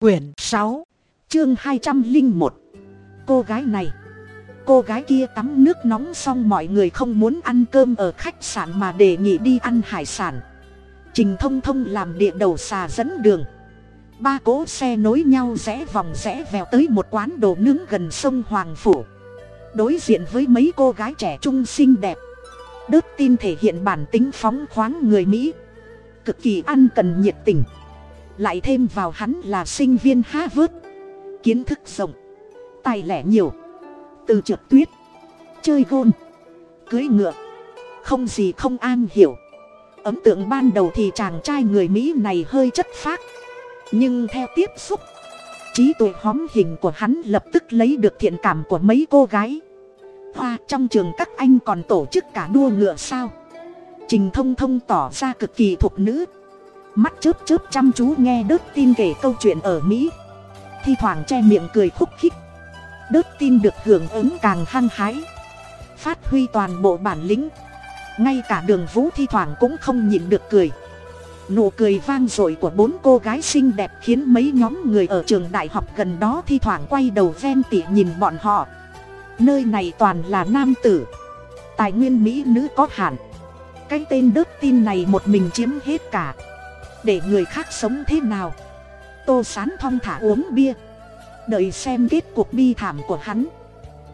quyển sáu, chương hai trăm linh một. Cô gái này. Cô gái kia tắm nước nóng xong mọi người không muốn ăn cơm ở khách sạn mà đề nghị đi ăn hải sản. Trình thông thông làm địa đầu xà dẫn đường. Ba cỗ xe nối nhau rẽ vòng rẽ vèo tới một quán đồ nướng gần sông hoàng phủ. Đối diện với mấy cô gái trẻ trung xinh đẹp. Đớt tin thể hiện bản tính phóng khoáng người mỹ. Cực kỳ ăn cần nhiệt tình lại thêm vào hắn là sinh viên harvard. Kiến thức rộng, tài lẻ nhiều, từ trượt tuyết, chơi gôn cưới ngựa, không gì không an hiểu. Ấn tượng ban đầu thì chàng trai người mỹ này hơi chất phác. Nhưng theo tiếp xúc, trí tuệ hóm hình của hắn lập tức lấy được thiện cảm của mấy cô gái. Hoa trong trường các anh còn tổ chức cả đua ngựa sao? Trình thông thông tỏ ra cực kỳ thục nữ mắt chớp chớp chăm chú nghe đớt tin kể câu chuyện ở mỹ. Thi thoảng che miệng cười khúc khích. Đớt tin được hưởng ứng càng hăng hái. Phát huy toàn bộ bản lĩnh. Ngay cả đường vũ thi thoảng cũng không nhịn được cười. Nụ cười vang dội của bốn cô gái xinh đẹp khiến mấy nhóm người ở trường đại học gần đó thi thoảng quay đầu ven tỉ nhìn bọn họ. Nơi này toàn là nam tử. Tài nguyên mỹ nữ có hạn. Cái tên đớt tin này một mình chiếm hết cả để người khác sống thế nào. Tô sán thong thả uống bia. Đợi xem kết cuộc bi thảm của hắn.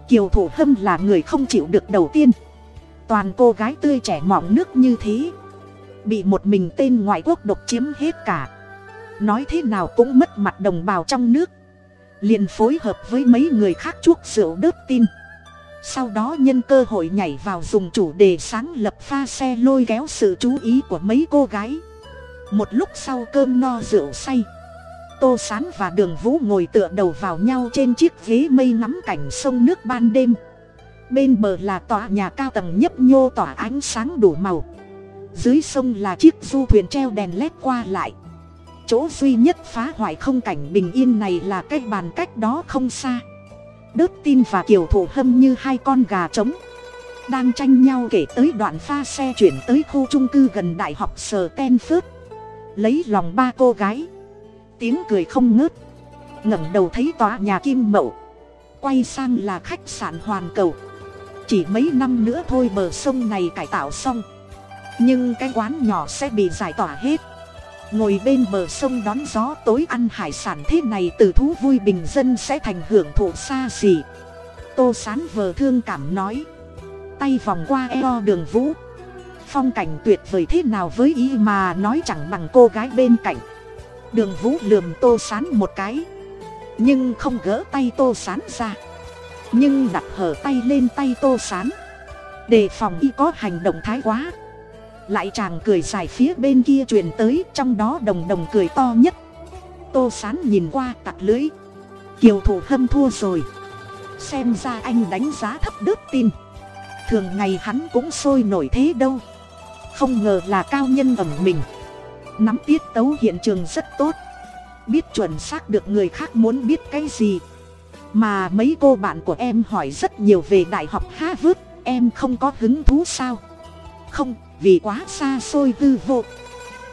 Kiều thủ hâm là người không chịu được đầu tiên. Toàn cô gái tươi trẻ mọng nước như thế. Bị một mình tên ngoại quốc độc chiếm hết cả. Nói thế nào cũng mất mặt đồng bào trong nước. Liền phối hợp với mấy người khác chuốc rượu đớt tin. Sau đó nhân cơ hội nhảy vào dùng chủ đề sáng lập pha xe lôi kéo sự chú ý của mấy cô gái một lúc sau cơm no rượu say. Tô sán và đường vũ ngồi tựa đầu vào nhau trên chiếc ghế mây ngắm cảnh sông nước ban đêm. Bên bờ là tòa nhà cao tầng nhấp nhô tỏa ánh sáng đủ màu. Dưới sông là chiếc du thuyền treo đèn led qua lại. Chỗ duy nhất phá hoại không cảnh bình yên này là cái bàn cách đó không xa. Đớt tin và kiều thủ hâm như hai con gà trống, đang tranh nhau kể tới đoạn pha xe chuyển tới khu trung cư gần đại học sờ ten phước lấy lòng ba cô gái. Tiếng cười không ngớt. Ngẩng đầu thấy tòa nhà kim mậu. Quay sang là khách sạn hoàn cầu. Chỉ mấy năm nữa thôi bờ sông này cải tạo xong. Nhưng cái quán nhỏ sẽ bị giải tỏa hết. Ngồi bên bờ sông đón gió tối ăn hải sản thế này từ thú vui bình dân sẽ thành hưởng thụ xa xỉ. Tô sán vờ thương cảm nói. Tay vòng qua eo đường vũ phong cảnh tuyệt vời thế nào với y mà nói chẳng bằng cô gái bên cạnh. Đường vũ lườm tô sán một cái. Nhưng không gỡ tay tô sán ra. Nhưng đặt hở tay lên tay tô sán. Đề phòng y có hành động thái quá. Lại chàng cười dài phía bên kia truyền tới, trong đó đồng đồng cười to nhất. Tô sán nhìn qua tặc lưới. Kiều thủ hâm thua rồi. Xem ra anh đánh giá thấp đớt tin. Thường ngày hắn cũng sôi nổi thế đâu không ngờ là cao nhân ẩm mình. Nắm tiết tấu hiện trường rất tốt. Biết chuẩn xác được người khác muốn biết cái gì. Mà mấy cô bạn của em hỏi rất nhiều về đại học harvard, em không có hứng thú sao? Không, vì quá xa xôi tư vô.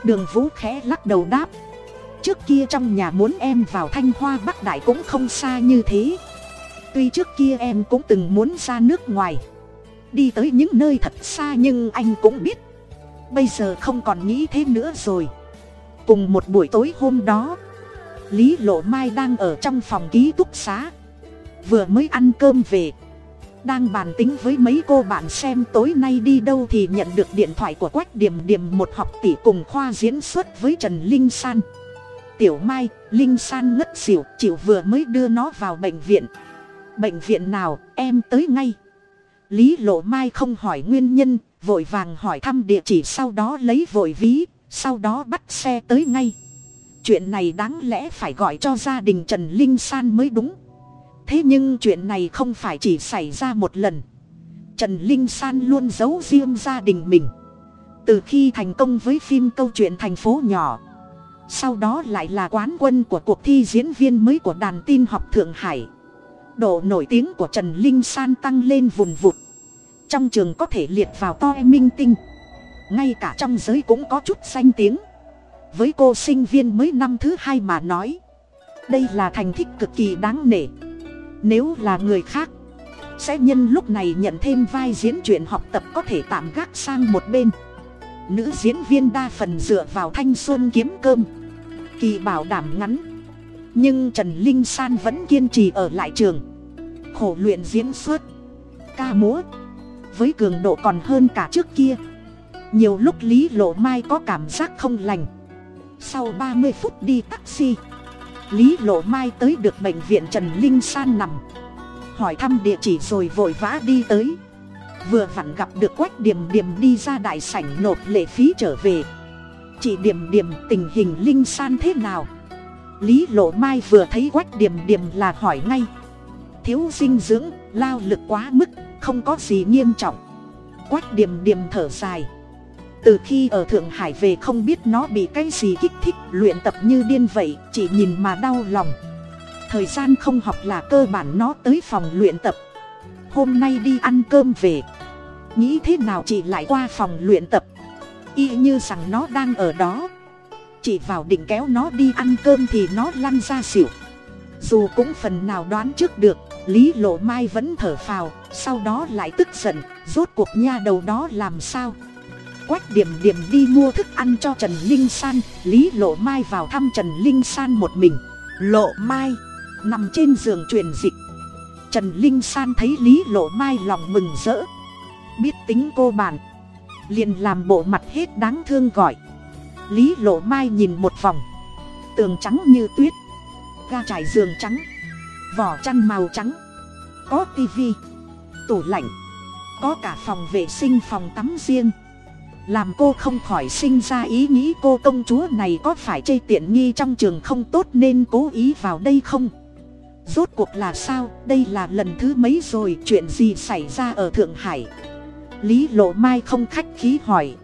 Đường vũ khẽ lắc đầu đáp. Trước kia trong nhà muốn em vào thanh hoa bắc đại cũng không xa như thế. Tuy trước kia em cũng từng muốn ra nước ngoài. Đi tới những nơi thật xa nhưng anh cũng biết bây giờ không còn nghĩ thế nữa rồi. Cùng một buổi tối hôm đó, lý lộ mai đang ở trong phòng ký túc xá. Vừa mới ăn cơm về, đang bàn tính với mấy cô bạn xem tối nay đi đâu thì nhận được điện thoại của quách điểm điểm, một học tỷ cùng khoa diễn xuất với trần linh san. Tiểu mai, linh san ngất xỉu, chịu vừa mới đưa nó vào bệnh viện. Bệnh viện nào, em tới ngay. Lý lộ mai không hỏi nguyên nhân vội vàng hỏi thăm địa chỉ sau đó lấy vội ví, sau đó bắt xe tới ngay. Chuyện này đáng lẽ phải gọi cho gia đình trần linh san mới đúng. Thế nhưng chuyện này không phải chỉ xảy ra một lần. Trần linh san luôn giấu riêng gia đình mình. Từ khi thành công với phim câu chuyện thành phố nhỏ, sau đó lại là quán quân của cuộc thi diễn viên mới của đàn tin học thượng hải. Độ nổi tiếng của trần linh san tăng lên vùn vụt trong trường có thể liệt vào to e minh tinh. Ngay cả trong giới cũng có chút danh tiếng. Với cô sinh viên mới năm thứ hai mà nói, đây là thành tích cực kỳ đáng nể. Nếu là người khác, sẽ nhân lúc này nhận thêm vai diễn chuyện học tập có thể tạm gác sang một bên. Nữ diễn viên đa phần dựa vào thanh xuân kiếm cơm. Kỳ bảo đảm ngắn. Nhưng trần linh san vẫn kiên trì ở lại trường. Khổ luyện diễn xuất. Ca múa với cường độ còn hơn cả trước kia. Nhiều lúc lý lộ mai có cảm giác không lành. Sau ba mươi phút đi taxi, lý lộ mai tới được bệnh viện trần linh san nằm. Hỏi thăm địa chỉ rồi vội vã đi tới. Vừa vặn gặp được quách điểm điểm đi ra đại sảnh nộp lệ phí trở về. Chị điểm điểm, tình hình linh san thế nào? Lý lộ mai vừa thấy quách điểm điểm là hỏi ngay. Thiếu dinh dưỡng lao lực quá mức, không có gì nghiêm trọng. Quách điểm điểm thở dài. Từ khi ở thượng hải về không biết nó bị cái gì kích thích, luyện tập như điên vậy, chỉ nhìn mà đau lòng. Thời gian không học là cơ bản nó tới phòng luyện tập. Hôm nay đi ăn cơm về. Nghĩ thế nào chị lại qua phòng luyện tập? Y như rằng nó đang ở đó. Chị vào định kéo nó đi ăn cơm thì nó lăn ra xỉu. Dù cũng phần nào đoán trước được lý lộ mai vẫn thở phào, sau đó lại tức giận, rốt cuộc nha đầu đó làm sao? Quách điểm điểm đi mua thức ăn cho trần linh san, lý lộ mai vào thăm trần linh san một mình. Lộ mai, nằm trên giường truyền dịch. Trần linh san thấy lý lộ mai lòng mừng rỡ. Biết tính cô bản liền làm bộ mặt hết đáng thương gọi. Lý lộ mai nhìn một vòng, tường trắng như tuyết. Ga trải giường trắng vỏ chăn màu trắng, có tivi, tủ lạnh, có cả phòng vệ sinh phòng tắm riêng. Làm cô không khỏi sinh ra ý nghĩ cô công chúa này có phải chê tiện nghi trong trường không tốt nên cố ý vào đây không? Rốt cuộc là sao? Đây là lần thứ mấy rồi? Chuyện gì xảy ra ở thượng hải? Lý lộ mai không khách khí hỏi.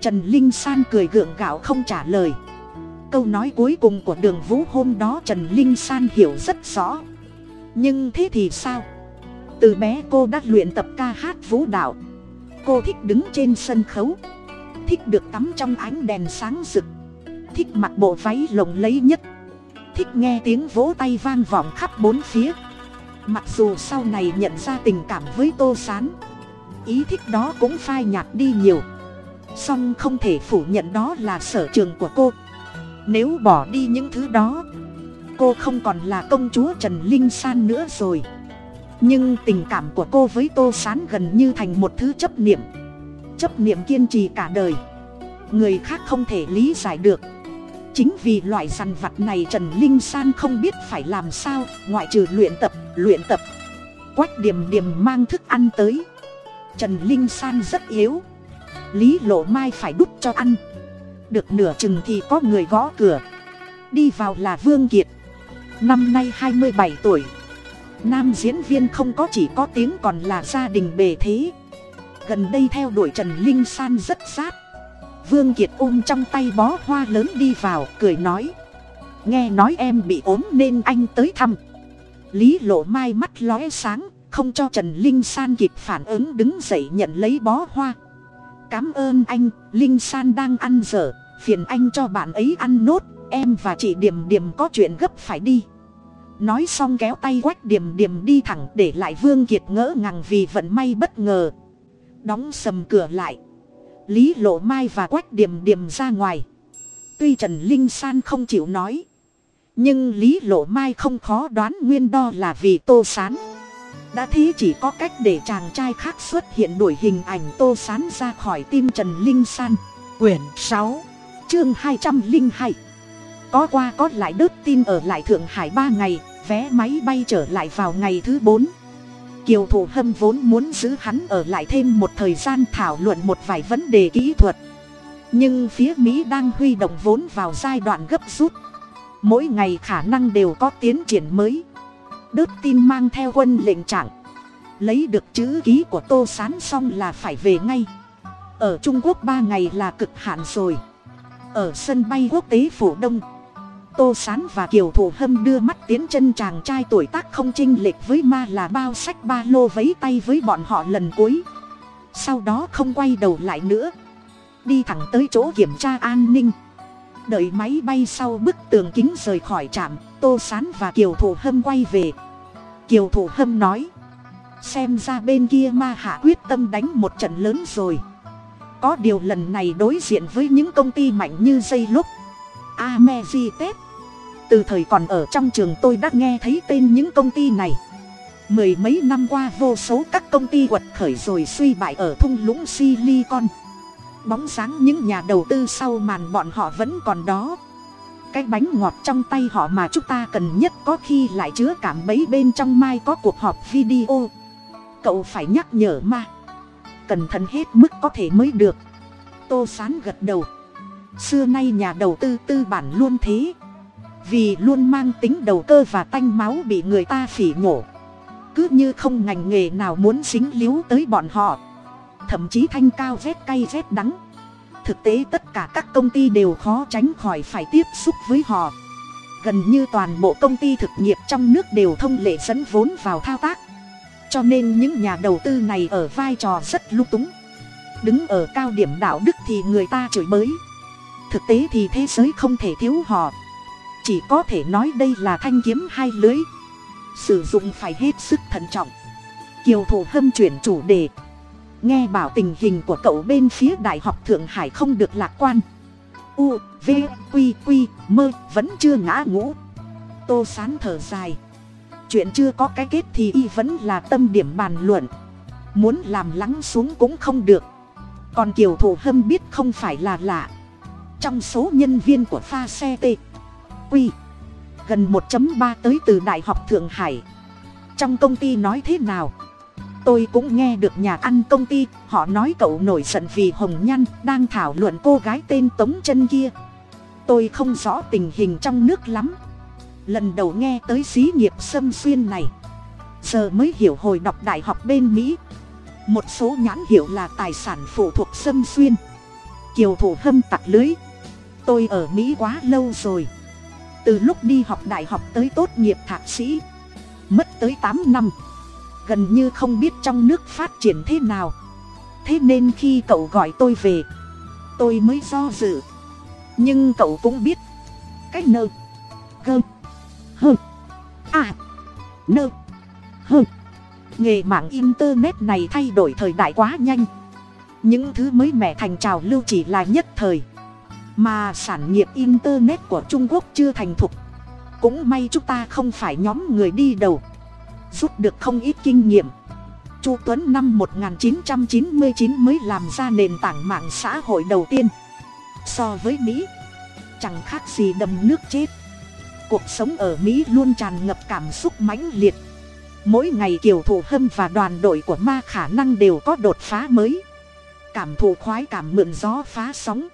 Trần linh san cười gượng gạo không trả lời. Câu nói cuối cùng của đường vũ hôm đó trần linh san hiểu rất rõ nhưng thế thì sao? Từ bé cô đã luyện tập ca hát vũ đạo. Cô thích đứng trên sân khấu. Thích được tắm trong ánh đèn sáng rực. Thích mặc bộ váy lồng lấy nhất. Thích nghe tiếng vỗ tay vang vọng khắp bốn phía. Mặc dù sau này nhận ra tình cảm với tô s á n ý thích đó cũng phai nhạt đi nhiều. Song không thể phủ nhận đó là sở trường của cô. Nếu bỏ đi những thứ đó cô không còn là công chúa trần linh san nữa rồi. Nhưng tình cảm của cô với tô s á n gần như thành một thứ chấp niệm. Chấp niệm kiên trì cả đời. Người khác không thể lý giải được. Chính vì loại dằn vặt này trần linh san không biết phải làm sao, ngoại trừ luyện tập luyện tập. Quách điểm điểm mang thức ăn tới. Trần linh san rất yếu. Lý lộ mai phải đút cho ăn. Được nửa chừng thì có người gõ cửa. Đi vào là vương kiệt năm nay hai mươi bảy tuổi. Nam diễn viên không có chỉ có tiếng còn là gia đình bề thế. Gần đây theo đuổi trần linh san rất sát. Vương kiệt ôm trong tay bó hoa lớn đi vào, cười nói. Nghe nói em bị ốm nên anh tới thăm. Lý lộ mai mắt lóe sáng, không cho trần linh san kịp phản ứng đứng dậy nhận lấy bó hoa. Cám ơn anh, linh san đang ăn dở, phiền anh cho bạn ấy ăn nốt, em và chị điểm điểm có chuyện gấp phải đi nói xong kéo tay quách điểm điểm đi thẳng để lại vương kiệt ngỡ ngàng vì vận may bất ngờ. Đóng sầm cửa lại. Lý lộ mai và quách điềm điềm ra ngoài. Tuy trần linh san không chịu nói, nhưng lý lộ mai không khó đoán nguyên đo là vì tô sán. Đã thế chỉ có cách để chàng trai khác xuất hiện đuổi hình ảnh tô sán ra khỏi tim trần linh san. Quyển sáu, chương hai trăm linh hai. Có qua có lại đớt tin ở lại thượng hải ba ngày vé máy bay trở lại vào ngày thứ bốn. Kiều thủ hâm vốn muốn giữ hắn ở lại thêm một thời gian thảo luận một vài vấn đề kỹ thuật. Nhưng phía mỹ đang huy động vốn vào giai đoạn gấp rút. Mỗi ngày khả năng đều có tiến triển mới. Đớt tin mang theo quân lệnh trạng. Lấy được chữ ký của tô sán xong là phải về ngay. Ở trung quốc ba ngày là cực hạn rồi. Ở sân bay quốc tế phủ đông tô sán và kiều thủ hâm đưa mắt tiến chân chàng trai tuổi tác không chinh lệch với ma là bao sách ba lô vấy tay với bọn họ lần cuối. Sau đó không quay đầu lại nữa. Đi thẳng tới chỗ kiểm tra an ninh. Đợi máy bay sau bức tường kính rời khỏi trạm, tô sán và kiều thủ hâm quay về. Kiều thủ hâm nói, xem ra bên kia ma hạ quyết tâm đánh một trận lớn rồi. Có điều lần này đối diện với những công ty mạnh như dây lúc amejitet từ thời còn ở trong trường tôi đã nghe thấy tên những công ty này. Mười mấy năm qua vô số các công ty quật khởi rồi suy bại ở thung lũng silicon. Bóng dáng những nhà đầu tư sau màn bọn họ vẫn còn đó. Cái bánh ngọt trong tay họ mà chúng ta cần nhất có khi lại chứa cảm bấy bên trong mai có cuộc họp video. Cậu phải nhắc nhở ma. Cẩn thận hết mức có thể mới được. Tô sán gật đầu. Xưa nay nhà đầu tư tư bản luôn thế vì luôn mang tính đầu cơ và tanh máu bị người ta phỉ nhổ. Cứ như không ngành nghề nào muốn dính líu tới bọn họ. Thậm chí thanh cao rét cay rét đắng. Thực tế tất cả các công ty đều khó tránh khỏi phải tiếp xúc với họ. Gần như toàn bộ công ty thực nghiệp trong nước đều thông lệ dẫn vốn vào thao tác. Cho nên những nhà đầu tư này ở vai trò rất lung túng. Đứng ở cao điểm đạo đức thì người ta chửi bới. Thực tế thì thế giới không thể thiếu họ chỉ có thể nói đây là thanh kiếm hai lưới. Sử dụng phải hết sức thận trọng. Kiều thủ hâm chuyển chủ đề. Nghe bảo tình hình của cậu bên phía đại học thượng hải không được lạc quan. U, v, q q mơ vẫn chưa ngã ngũ. Tô sán thở dài. Chuyện chưa có cái kết thì y vẫn là tâm điểm bàn luận. Muốn làm lắng xuống cũng không được. Còn kiều thủ hâm biết không phải là lạ. Trong số nhân viên của pha xe t quy. Gần 1 ba tới từ đại học thượng hải. Trong công ty nói thế nào? Tôi cũng nghe được nhà ăn công ty, họ nói cậu nổi giận vì hồng nhăn đang thảo luận cô gái tên tống chân kia. Tôi không rõ tình hình trong nước lắm. Lần đầu nghe tới xí nghiệp xâm xuyên này, giờ mới hiểu hồi đọc đại học bên mỹ. Một số nhãn hiệu là tài sản phụ thuộc xâm xuyên. Kiều thủ hâm tặc lưới. Tôi ở mỹ quá lâu rồi từ lúc đi học đại học tới tốt nghiệp thạc sĩ, mất tới tám năm. Gần như không biết trong nước phát triển thế nào. Thế nên khi cậu gọi tôi về, tôi mới do dự. Nhưng cậu cũng biết cách nơ, gơ, hơ à nơ, hơ. Nghề mạng internet này thay đổi thời đại quá nhanh. Những thứ mới mẻ thành trào lưu chỉ là nhất thời mà sản nghiệp internet của trung quốc chưa thành thục. Cũng may chúng ta không phải nhóm người đi đầu. Rút được không ít kinh nghiệm. Chu tuấn năm 1999 mới làm ra nền tảng mạng xã hội đầu tiên. So với mỹ, chẳng khác gì đầm nước chết. Cuộc sống ở mỹ luôn tràn ngập cảm xúc mãnh liệt. Mỗi ngày kiều thủ hâm và đoàn đội của ma khả năng đều có đột phá mới. Cảm thụ khoái cảm mượn gió phá sóng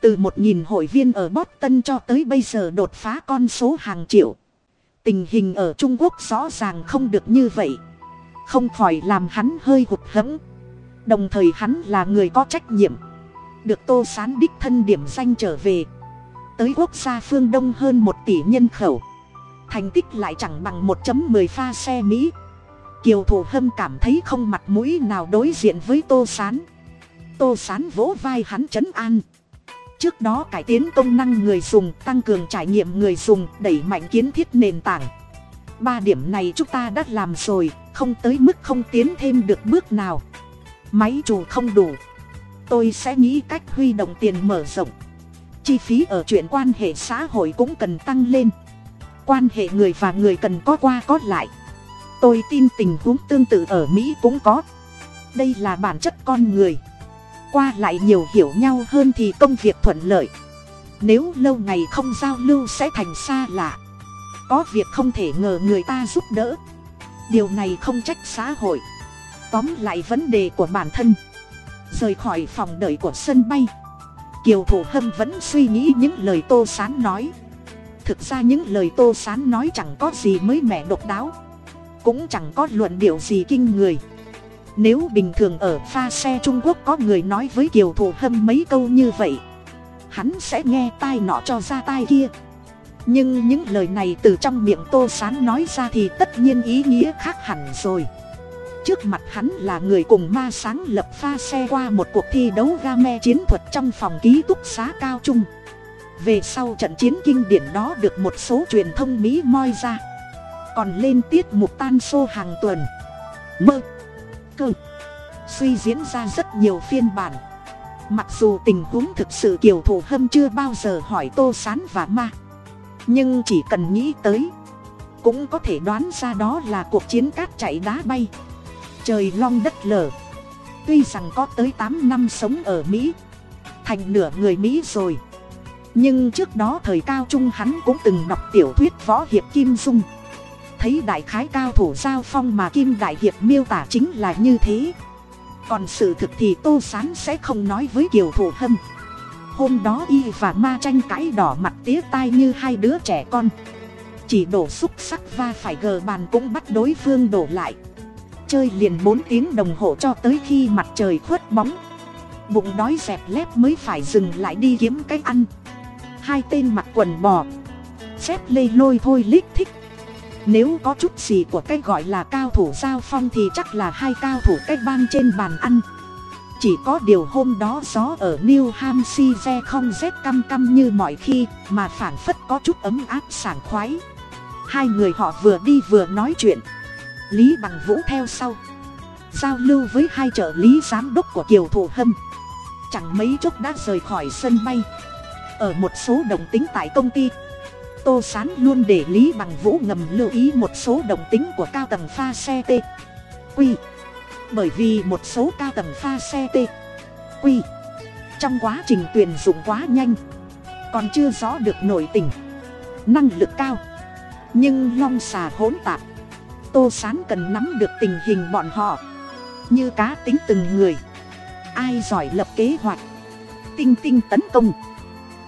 từ một nghìn hội viên ở boston cho tới bây giờ đột phá con số hàng triệu. Tình hình ở trung quốc rõ ràng không được như vậy. Không khỏi làm hắn hơi hụt hẫng. Đồng thời hắn là người có trách nhiệm. Được tô sán đích thân điểm danh trở về. Tới quốc gia phương đông hơn một tỷ nhân khẩu. Thành tích lại chẳng bằng một mười pha xe mỹ. Kiều thủ hâm cảm thấy không mặt mũi nào đối diện với tô sán. Tô sán vỗ vai hắn c h ấ n an trước đó cải tiến công năng người dùng, tăng cường trải nghiệm người dùng, đẩy mạnh kiến thiết nền tảng. Ba điểm này chúng ta đã làm rồi, không tới mức không tiến thêm được bước nào. Máy chủ không đủ. Tôi sẽ nghĩ cách huy động tiền mở rộng. Chi phí ở chuyện quan hệ xã hội cũng cần tăng lên. Quan hệ người và người cần có qua có lại. Tôi tin tình huống tương tự ở mỹ cũng có. Đây là bản chất con người qua lại nhiều hiểu nhau hơn thì công việc thuận lợi. Nếu lâu ngày không giao lưu sẽ thành xa lạ. Có việc không thể ngờ người ta giúp đỡ. Điều này không trách xã hội. Tóm lại vấn đề của bản thân. Rời khỏi phòng đợi của sân bay. Kiều thủ hâm vẫn suy nghĩ những lời tô sán nói. Thực ra những lời tô sán nói chẳng có gì mới mẻ độc đáo. Cũng chẳng có luận điệu gì kinh người nếu bình thường ở pha xe trung quốc có người nói với kiều thủ hâm mấy câu như vậy, hắn sẽ nghe tai nọ cho ra tai kia. Nhưng những lời này từ trong miệng tô sán nói ra thì tất nhiên ý nghĩa khác hẳn rồi. Trước mặt hắn là người cùng ma sáng lập pha xe qua một cuộc thi đấu ga me chiến thuật trong phòng ký túc xá cao trung. Về sau trận chiến kinh điển đó được một số truyền thông mỹ moi ra. Còn lên tiết mục tan xô hàng tuần. Mơ cơ. Suy diễn ra rất nhiều phiên bản. Mặc dù tình huống thực sự kiều thủ hâm chưa bao giờ hỏi tô sán và ma. Nhưng chỉ cần nghĩ tới, cũng có thể đoán ra đó là cuộc chiến cát chạy đá bay. Trời long đất lở. Tuy rằng có tới tám năm sống ở mỹ, thành nửa người mỹ rồi. Nhưng trước đó thời cao trung hắn cũng từng đọc tiểu thuyết võ hiệp kim dung thấy đại khái cao thủ giao phong mà kim đại hiệp miêu tả chính là như thế. Còn sự thực thì tô sán sẽ không nói với kiều thủ hâm. Hôm đó y và ma tranh cãi đỏ mặt tía tai như hai đứa trẻ con. Chỉ đổ xúc sắc va phải gờ bàn cũng bắt đối phương đổ lại. Chơi liền bốn tiếng đồng hồ cho tới khi mặt trời khuất bóng. Bụng đói dẹp lép mới phải dừng lại đi kiếm cái ăn. Hai tên mặc quần bò. Xếp lê lôi thôi lít thích nếu có chút gì của cái gọi là cao thủ giao phong thì chắc là hai cao thủ cái bang trên bàn ăn. Chỉ có điều hôm đó gió ở new hampshire không rét căm căm như mọi khi, mà phảng phất có chút ấm áp sảng khoái. Hai người họ vừa đi vừa nói chuyện. Lý bằng vũ theo sau. Giao lưu với hai trợ lý giám đốc của kiều thủ hâm. Chẳng mấy chốc đã rời khỏi sân bay. Ở một số đồng tính tại công ty tô s á n luôn để lý bằng vũ ngầm lưu ý một số đồng tính của cao tầng pha xe t. Quy bởi vì một số cao tầng pha xe t. Quy trong quá trình tuyển dụng quá nhanh, còn chưa rõ được nội tình, năng lực cao. Nhưng long xà hỗn tạp, tô s á n cần nắm được tình hình bọn họ. Như cá tính từng người, ai giỏi lập kế hoạch, tinh tinh tấn công,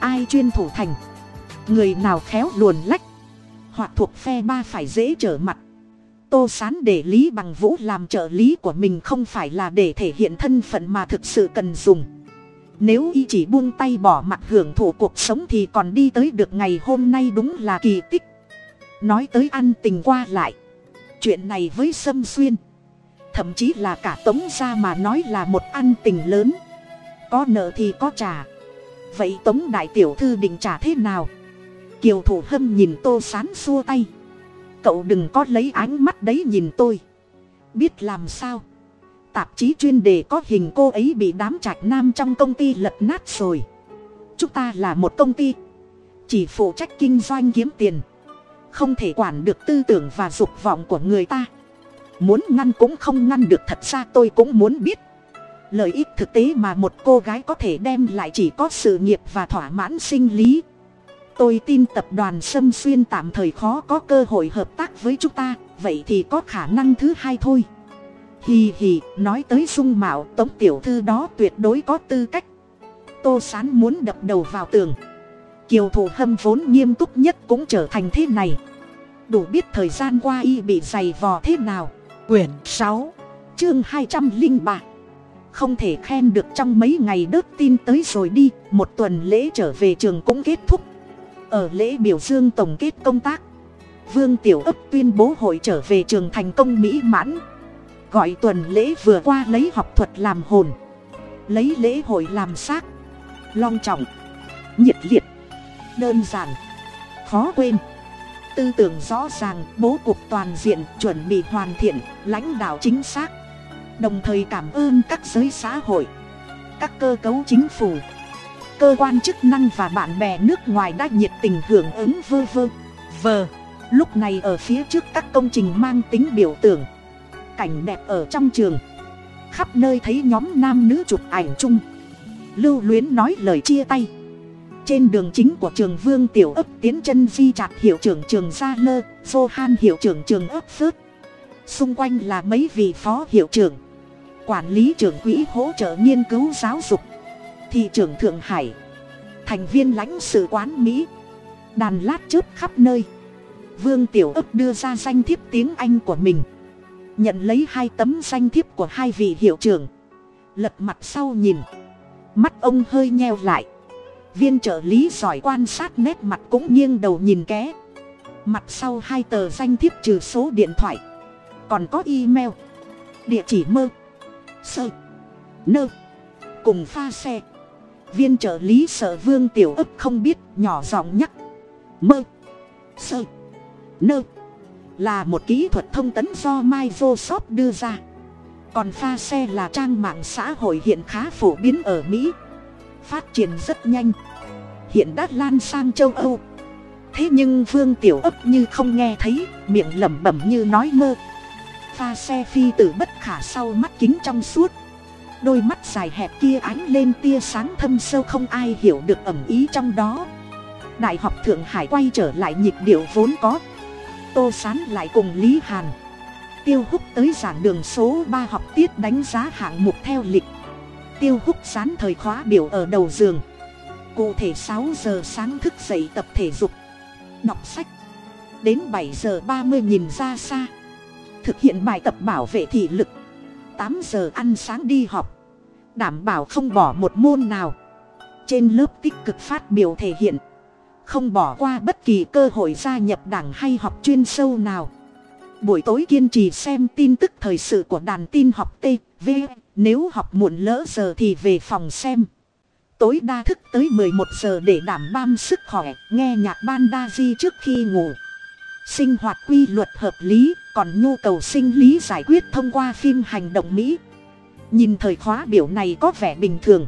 ai chuyên thủ thành người nào khéo luồn lách. Hoặc thuộc phe ba phải dễ trở mặt. Tô sán để lý bằng vũ làm trợ lý của mình không phải là để thể hiện thân phận mà thực sự cần dùng. Nếu y chỉ buông tay bỏ mặt hưởng thụ cuộc sống thì còn đi tới được ngày hôm nay đúng là kỳ tích. Nói tới ăn tình qua lại. Chuyện này với sâm xuyên. Thậm chí là cả tống ra mà nói là một ăn tình lớn. Có nợ thì có trả. Vậy tống đại tiểu thư định trả thế nào? Kiều thủ hâm nhìn tô sán xua tay. Cậu đừng có lấy ánh mắt đấy nhìn tôi. Biết làm sao? Tạp chí chuyên đề có hình cô ấy bị đám trạch nam trong công ty lật nát rồi. Chúng ta là một công ty. Chỉ phụ trách kinh doanh kiếm tiền. Không thể quản được tư tưởng và dục vọng của người ta. Muốn ngăn cũng không ngăn được thật ra tôi cũng muốn biết. Lợi ích thực tế mà một cô gái có thể đem lại chỉ có sự nghiệp và thỏa mãn sinh lý tôi tin tập đoàn sâm xuyên tạm thời khó có cơ hội hợp tác với chúng ta, vậy thì có khả năng thứ hai thôi. Hì hì, nói tới dung mạo, tống tiểu thư đó tuyệt đối có tư cách. Tô sán muốn đập đầu vào tường. Kiều thủ hâm vốn nghiêm túc nhất cũng trở thành thế này. Đủ biết thời gian qua y bị dày vò thế nào. Quyển sáu, chương hai trăm linh ba. Không thể khen được trong mấy ngày đớt tin tới rồi đi, một tuần lễ trở về trường cũng kết thúc ở lễ biểu dương tổng kết công tác. Vương tiểu ấp tuyên bố hội trở về trường thành công mỹ mãn. Gọi tuần lễ vừa qua lấy học thuật làm hồn, lấy lễ hội làm xác. Long trọng, nhiệt liệt, đơn giản, khó quên. Tư tưởng rõ ràng, bố cục toàn diện, chuẩn bị hoàn thiện, lãnh đạo chính xác. Đồng thời cảm ơn các giới xã hội, các cơ cấu chính phủ cơ quan chức năng và bạn bè nước ngoài đã nhiệt tình hưởng ứng vơ vơ. Vờ lúc này ở phía trước các công trình mang tính biểu tượng. Cảnh đẹp ở trong trường. Khắp nơi thấy nhóm nam nữ chụp ảnh chung. Lưu luyến nói lời chia tay. Trên đường chính của trường vương tiểu ấp tiến chân di chặt hiệu trưởng trường gia lơ, johan hiệu trưởng trường ấp phước. Xung quanh là mấy vị phó hiệu trưởng. Quản lý trưởng quỹ hỗ trợ nghiên cứu giáo dục thị trưởng thượng hải. Thành viên lãnh sự quán mỹ. Đàn lát chớp khắp nơi. Vương tiểu ấp đưa ra danh thiếp tiếng anh của mình. Nhận lấy hai tấm danh thiếp của hai vị hiệu trưởng. Lật mặt sau nhìn. Mắt ông hơi nheo lại. Viên trợ lý giỏi quan sát nét mặt cũng nghiêng đầu nhìn ké mặt sau hai tờ danh thiếp trừ số điện thoại. Còn có email. Địa chỉ mơ. Sơ. Nơ. Cùng pha xe viên trợ lý sợ vương tiểu ấp không biết, nhỏ giọng nhắc. Mơ. Sơ. Nơ. Là một kỹ thuật thông tấn do microsoft đưa ra. Còn pha xe là trang mạng xã hội hiện khá phổ biến ở mỹ. Phát triển rất nhanh. Hiện đã lan sang châu âu. Thế nhưng vương tiểu ấp như không nghe thấy, miệng lẩm bẩm như nói mơ. Pha xe phi từ bất khả sau mắt kính trong suốt đôi mắt dài hẹp kia ánh lên tia sáng thâm sâu không ai hiểu được ẩm ý trong đó. Đại học thượng hải quay trở lại nhịp điệu vốn có. Tô sán lại cùng lý hàn. Tiêu húc tới giảng đường số ba học tiết đánh giá hạng mục theo lịch. Tiêu húc sán thời khóa biểu ở đầu giường. Cụ thể sáu giờ sáng thức dậy tập thể dục. Đọc sách. Đến bảy giờ ba mươi nhìn ra xa. Thực hiện bài tập bảo vệ thị lực tám giờ ăn sáng đi học, đảm bảo không bỏ một môn nào. Trên lớp tích cực phát biểu thể hiện, không bỏ qua bất kỳ cơ hội gia nhập đảng hay học chuyên sâu nào. Buổi tối kiên trì xem tin tức thời sự của đàn tin học t, v, nếu học muộn lỡ giờ thì về phòng xem. Tối đa thức tới một giờ để đảm bam sức khỏe, nghe nhạc ban đa di trước khi ngủ sinh hoạt quy luật hợp lý, còn nhu cầu sinh lý giải quyết thông qua phim hành động mỹ. Nhìn thời khóa biểu này có vẻ bình thường.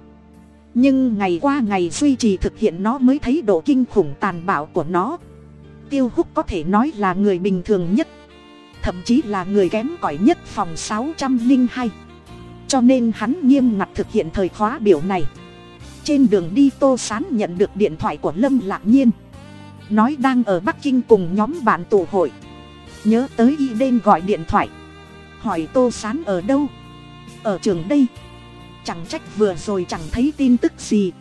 Nhưng ngày qua ngày duy trì thực hiện nó mới thấy độ kinh khủng tàn bạo của nó. Tiêu húc có thể nói là người bình thường nhất, thậm chí là người kém cỏi nhất phòng sáu trăm linh hai. Cho nên hắn nghiêm ngặt thực hiện thời khóa biểu này. Trên đường đi tô sán nhận được điện thoại của lâm lạc nhiên nói đang ở bắc kinh cùng nhóm bạn tụ hội. Nhớ tới y đen gọi điện thoại. Hỏi tô sán ở đâu? Ở trường đây. Chẳng trách vừa rồi chẳng thấy tin tức gì.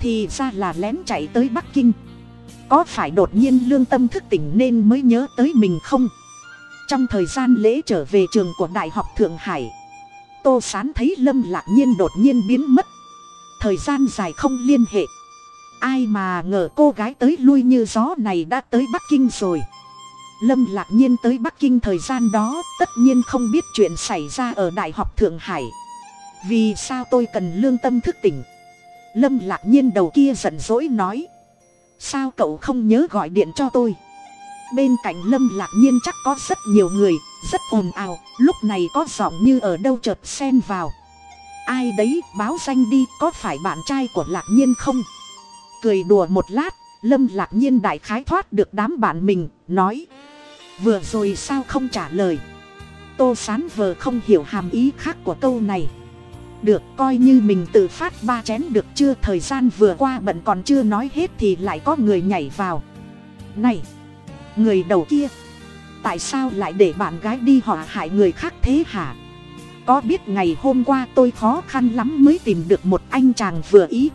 Thì ra là lén chạy tới bắc kinh. Có phải đột nhiên lương tâm thức tỉnh nên mới nhớ tới mình không? Trong thời gian lễ trở về trường của đại học thượng hải, tô sán thấy lâm lạc nhiên đột nhiên biến mất. Thời gian dài không liên hệ ai mà ngờ cô gái tới lui như gió này đã tới bắc kinh rồi. Lâm lạc nhiên tới bắc kinh thời gian đó, tất nhiên không biết chuyện xảy ra ở đại học thượng hải. Vì sao tôi cần lương tâm thức tỉnh? Lâm lạc nhiên đầu kia giận dỗi nói. Sao cậu không nhớ gọi điện cho tôi? Bên cạnh lâm lạc nhiên chắc có rất nhiều người, rất ồn ào, lúc này có giọng như ở đâu chợt xen vào. Ai đấy, báo danh đi, có phải bạn trai của lạc nhiên không? Cười đùa một lát, lâm lạc nhiên đại khái thoát được đám bạn mình, nói, vừa rồi sao không trả lời? Tô sán vờ không hiểu hàm ý khác của câu này. Được, coi như mình tự phát ba chén được chưa, thời gian vừa qua bận còn chưa nói hết thì lại có người nhảy vào. Này, người đầu kia, tại sao lại để bạn gái đi họ hại người khác thế hả? Có biết ngày hôm qua tôi khó khăn lắm mới tìm được một anh chàng vừa ý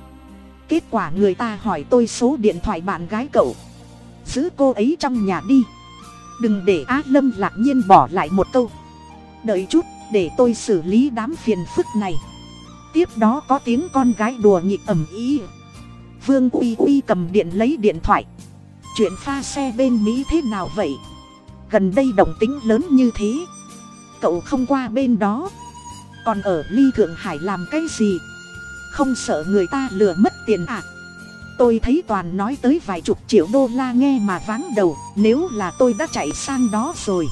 kết quả người ta hỏi tôi số điện thoại bạn gái cậu. Giữ cô ấy trong nhà đi. Đừng để á lâm lạc nhiên bỏ lại một câu. Đợi chút, để tôi xử lý đám phiền phức này. Tiếp đó có tiếng con gái đùa nghịch ầm ý vương uy uy cầm điện lấy điện thoại. Chuyện pha xe bên mỹ thế nào vậy? Gần đây động tính lớn như thế. Cậu không qua bên đó. Còn ở ly thượng hải làm cái gì? Không sợ người ta lừa mất tiền à. Tôi thấy toàn nói tới vài chục triệu đô la nghe mà váng đầu, nếu là tôi đã chạy sang đó rồi.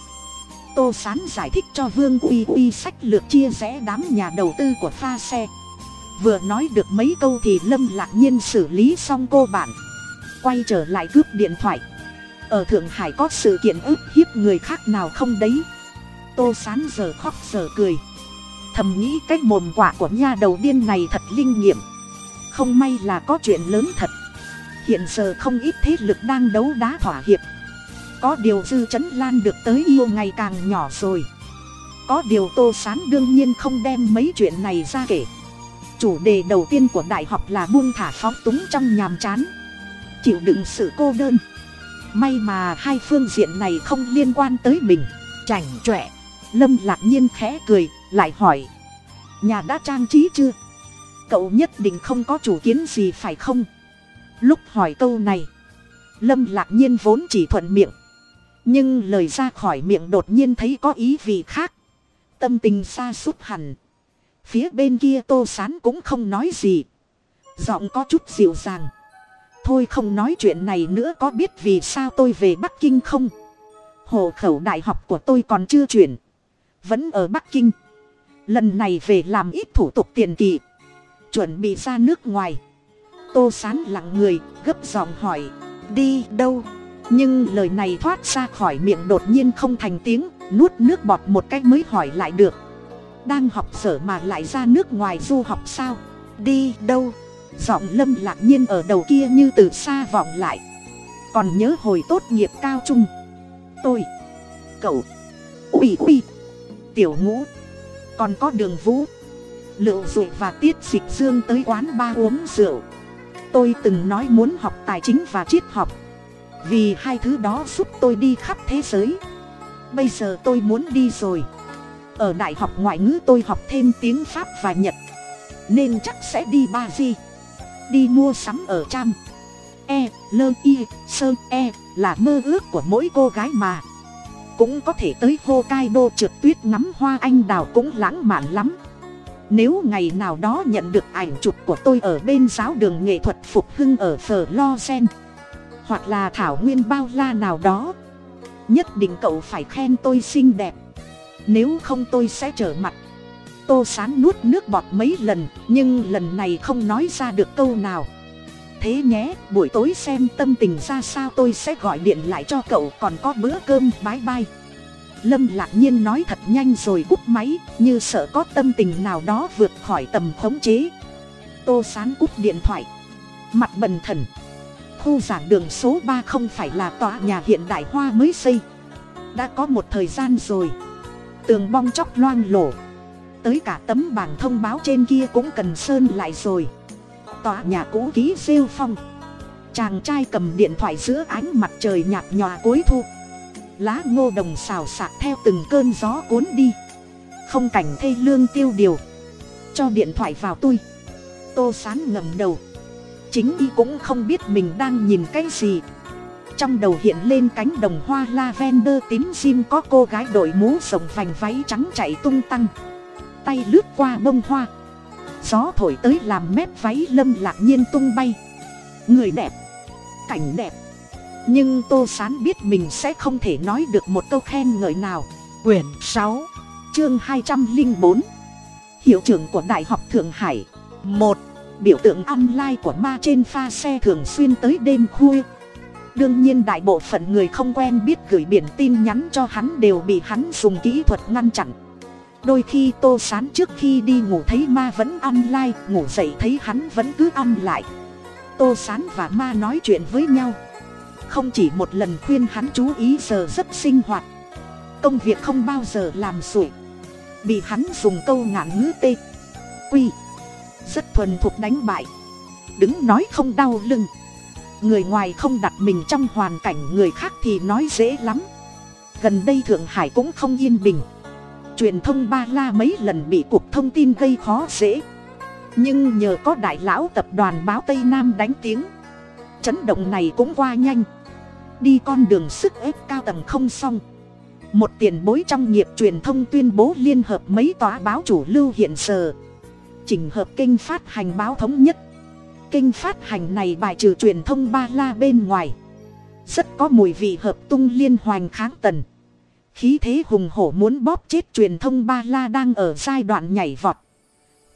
Tô sán giải thích cho vương uy uy sách lược chia rẽ đám nhà đầu tư của pha xe. Vừa nói được mấy câu thì lâm lạc nhiên xử lý xong cô bạn. Quay trở lại cướp điện thoại. Ở thượng hải có sự kiện ức hiếp người khác nào không đấy? Tô sán giờ khóc giờ cười thầm nghĩ cái mồm quả của nha đầu điên này thật linh nghiệm. Không may là có chuyện lớn thật. Hiện giờ không ít thế lực đang đấu đá thỏa hiệp. Có điều dư chấn lan được tới yêu ngày càng nhỏ rồi. Có điều tô sán đương nhiên không đem mấy chuyện này ra kể. Chủ đề đầu tiên của đại học là buông thả phóng túng trong nhàm chán. Chịu đựng sự cô đơn. May mà hai phương diện này không liên quan tới mình. Chảnh chọe. Lâm lạc nhiên khẽ cười lại hỏi. Nhà đã trang trí chưa? Cậu nhất định không có chủ kiến gì phải không? Lúc hỏi câu này, lâm lạc nhiên vốn chỉ thuận miệng. Nhưng lời ra khỏi miệng đột nhiên thấy có ý vị khác. Tâm tình xa xúc hẳn. Phía bên kia tô sán cũng không nói gì. Giọng có chút dịu dàng. Thôi không nói chuyện này nữa có biết vì sao tôi về bắc kinh không? Hộ khẩu đại học của tôi còn chưa chuyển. Vẫn ở bắc kinh lần này về làm ít thủ tục tiền kỳ. Chuẩn bị ra nước ngoài. Tô sán lặng người, gấp giọng hỏi, đi đâu? Nhưng lời này thoát ra khỏi miệng đột nhiên không thành tiếng, nuốt nước bọt một cách mới hỏi lại được. Đang học sở mà lại ra nước ngoài du học sao? Đi đâu? Giọng lâm lạc nhiên ở đầu kia như từ xa vọng lại. Còn nhớ hồi tốt nghiệp cao trung? Tôi. Cậu. Ủy ui. Tiểu ngũ còn có đường vũ, lựu dụ và tiết dịch dương tới quán ba uống rượu. Tôi từng nói muốn học tài chính và triết học. Vì hai thứ đó giúp tôi đi khắp thế giới. Bây giờ tôi muốn đi rồi. Ở đại học ngoại ngữ tôi học thêm tiếng pháp và nhật. Nên chắc sẽ đi ba di. Đi mua sắm ở trăm e lơ y sơ e là mơ ước của mỗi cô gái mà cũng có thể tới Hokkaido trượt tuyết ngắm hoa anh đào cũng lãng mạn lắm. Nếu ngày nào đó nhận được ảnh chụp của tôi ở bên giáo đường nghệ thuật phục hưng ở phở lo sen hoặc là thảo nguyên bao la nào đó, nhất định cậu phải khen tôi xinh đẹp. Nếu không tôi sẽ trở mặt. Tô sán nuốt nước bọt mấy lần, nhưng lần này không nói ra được câu nào thế nhé, buổi tối xem tâm tình ra sao tôi sẽ gọi điện lại cho cậu, còn có bữa cơm, bái bai. Lâm lạc nhiên nói thật nhanh rồi cúp máy, như sợ có tâm tình nào đó vượt khỏi tầm khống chế. Tô sán cúp điện thoại. Mặt bần thần. Khu giảng đường số ba không phải là tòa nhà hiện đại hoa mới xây. Đã có một thời gian rồi. Tường bong chóc loang lổ. Tới cả tấm bảng thông báo trên kia cũng cần sơn lại rồi tòa nhà cũ ký rêu phong. Chàng trai cầm điện thoại giữa ánh mặt trời nhạt nhòa cuối thu. Lá ngô đồng xào xạc theo từng cơn gió cuốn đi. Không cảnh thê lương tiêu điều. Cho điện thoại vào tôi tô sán ngầm đầu. Chính y cũng không biết mình đang nhìn cái gì. Trong đầu hiện lên cánh đồng hoa lavender tím sim có cô gái đội mũ rồng vành váy trắng chạy tung tăng. Tay lướt qua bông hoa gió thổi tới làm mép váy lâm lạc nhiên tung bay. Người đẹp. Cảnh đẹp. Nhưng tô sán biết mình sẽ không thể nói được một câu khen ngợi nào. Quyển sáu, chương hai trăm linh bốn. Hiệu trưởng của đại học thượng hải. Một, biểu tượng online của ma trên pha xe thường xuyên tới đêm khuya. Đương nhiên đại bộ phận người không quen biết gửi biển tin nhắn cho hắn đều bị hắn dùng kỹ thuật ngăn chặn đôi khi tô sán trước khi đi ngủ thấy ma vẫn online ngủ dậy thấy hắn vẫn cứ ăn lại. Tô sán và ma nói chuyện với nhau. Không chỉ một lần khuyên hắn chú ý giờ rất sinh hoạt, công việc không bao giờ làm sủi bị hắn dùng câu ngạn ngữ tê, quy, rất thuần thục đánh bại. Đứng nói không đau lưng. Người ngoài không đặt mình trong hoàn cảnh người khác thì nói dễ lắm. Gần đây thượng hải cũng không yên bình truyền thông ba la mấy lần bị cục thông tin gây khó dễ. Nhưng nhờ có đại lão tập đoàn báo tây nam đánh tiếng. Chấn động này cũng qua nhanh. Đi con đường sức ép cao tầng không xong. Một tiền bối trong nghiệp truyền thông tuyên bố liên hợp mấy tòa báo chủ lưu hiện giờ. Chỉnh hợp kênh phát hành báo thống nhất. Kênh phát hành này bài trừ truyền thông ba la bên ngoài. Rất có mùi vị hợp tung liên hoành kháng tần khí thế hùng hổ muốn bóp chết truyền thông ba la đang ở giai đoạn nhảy vọt.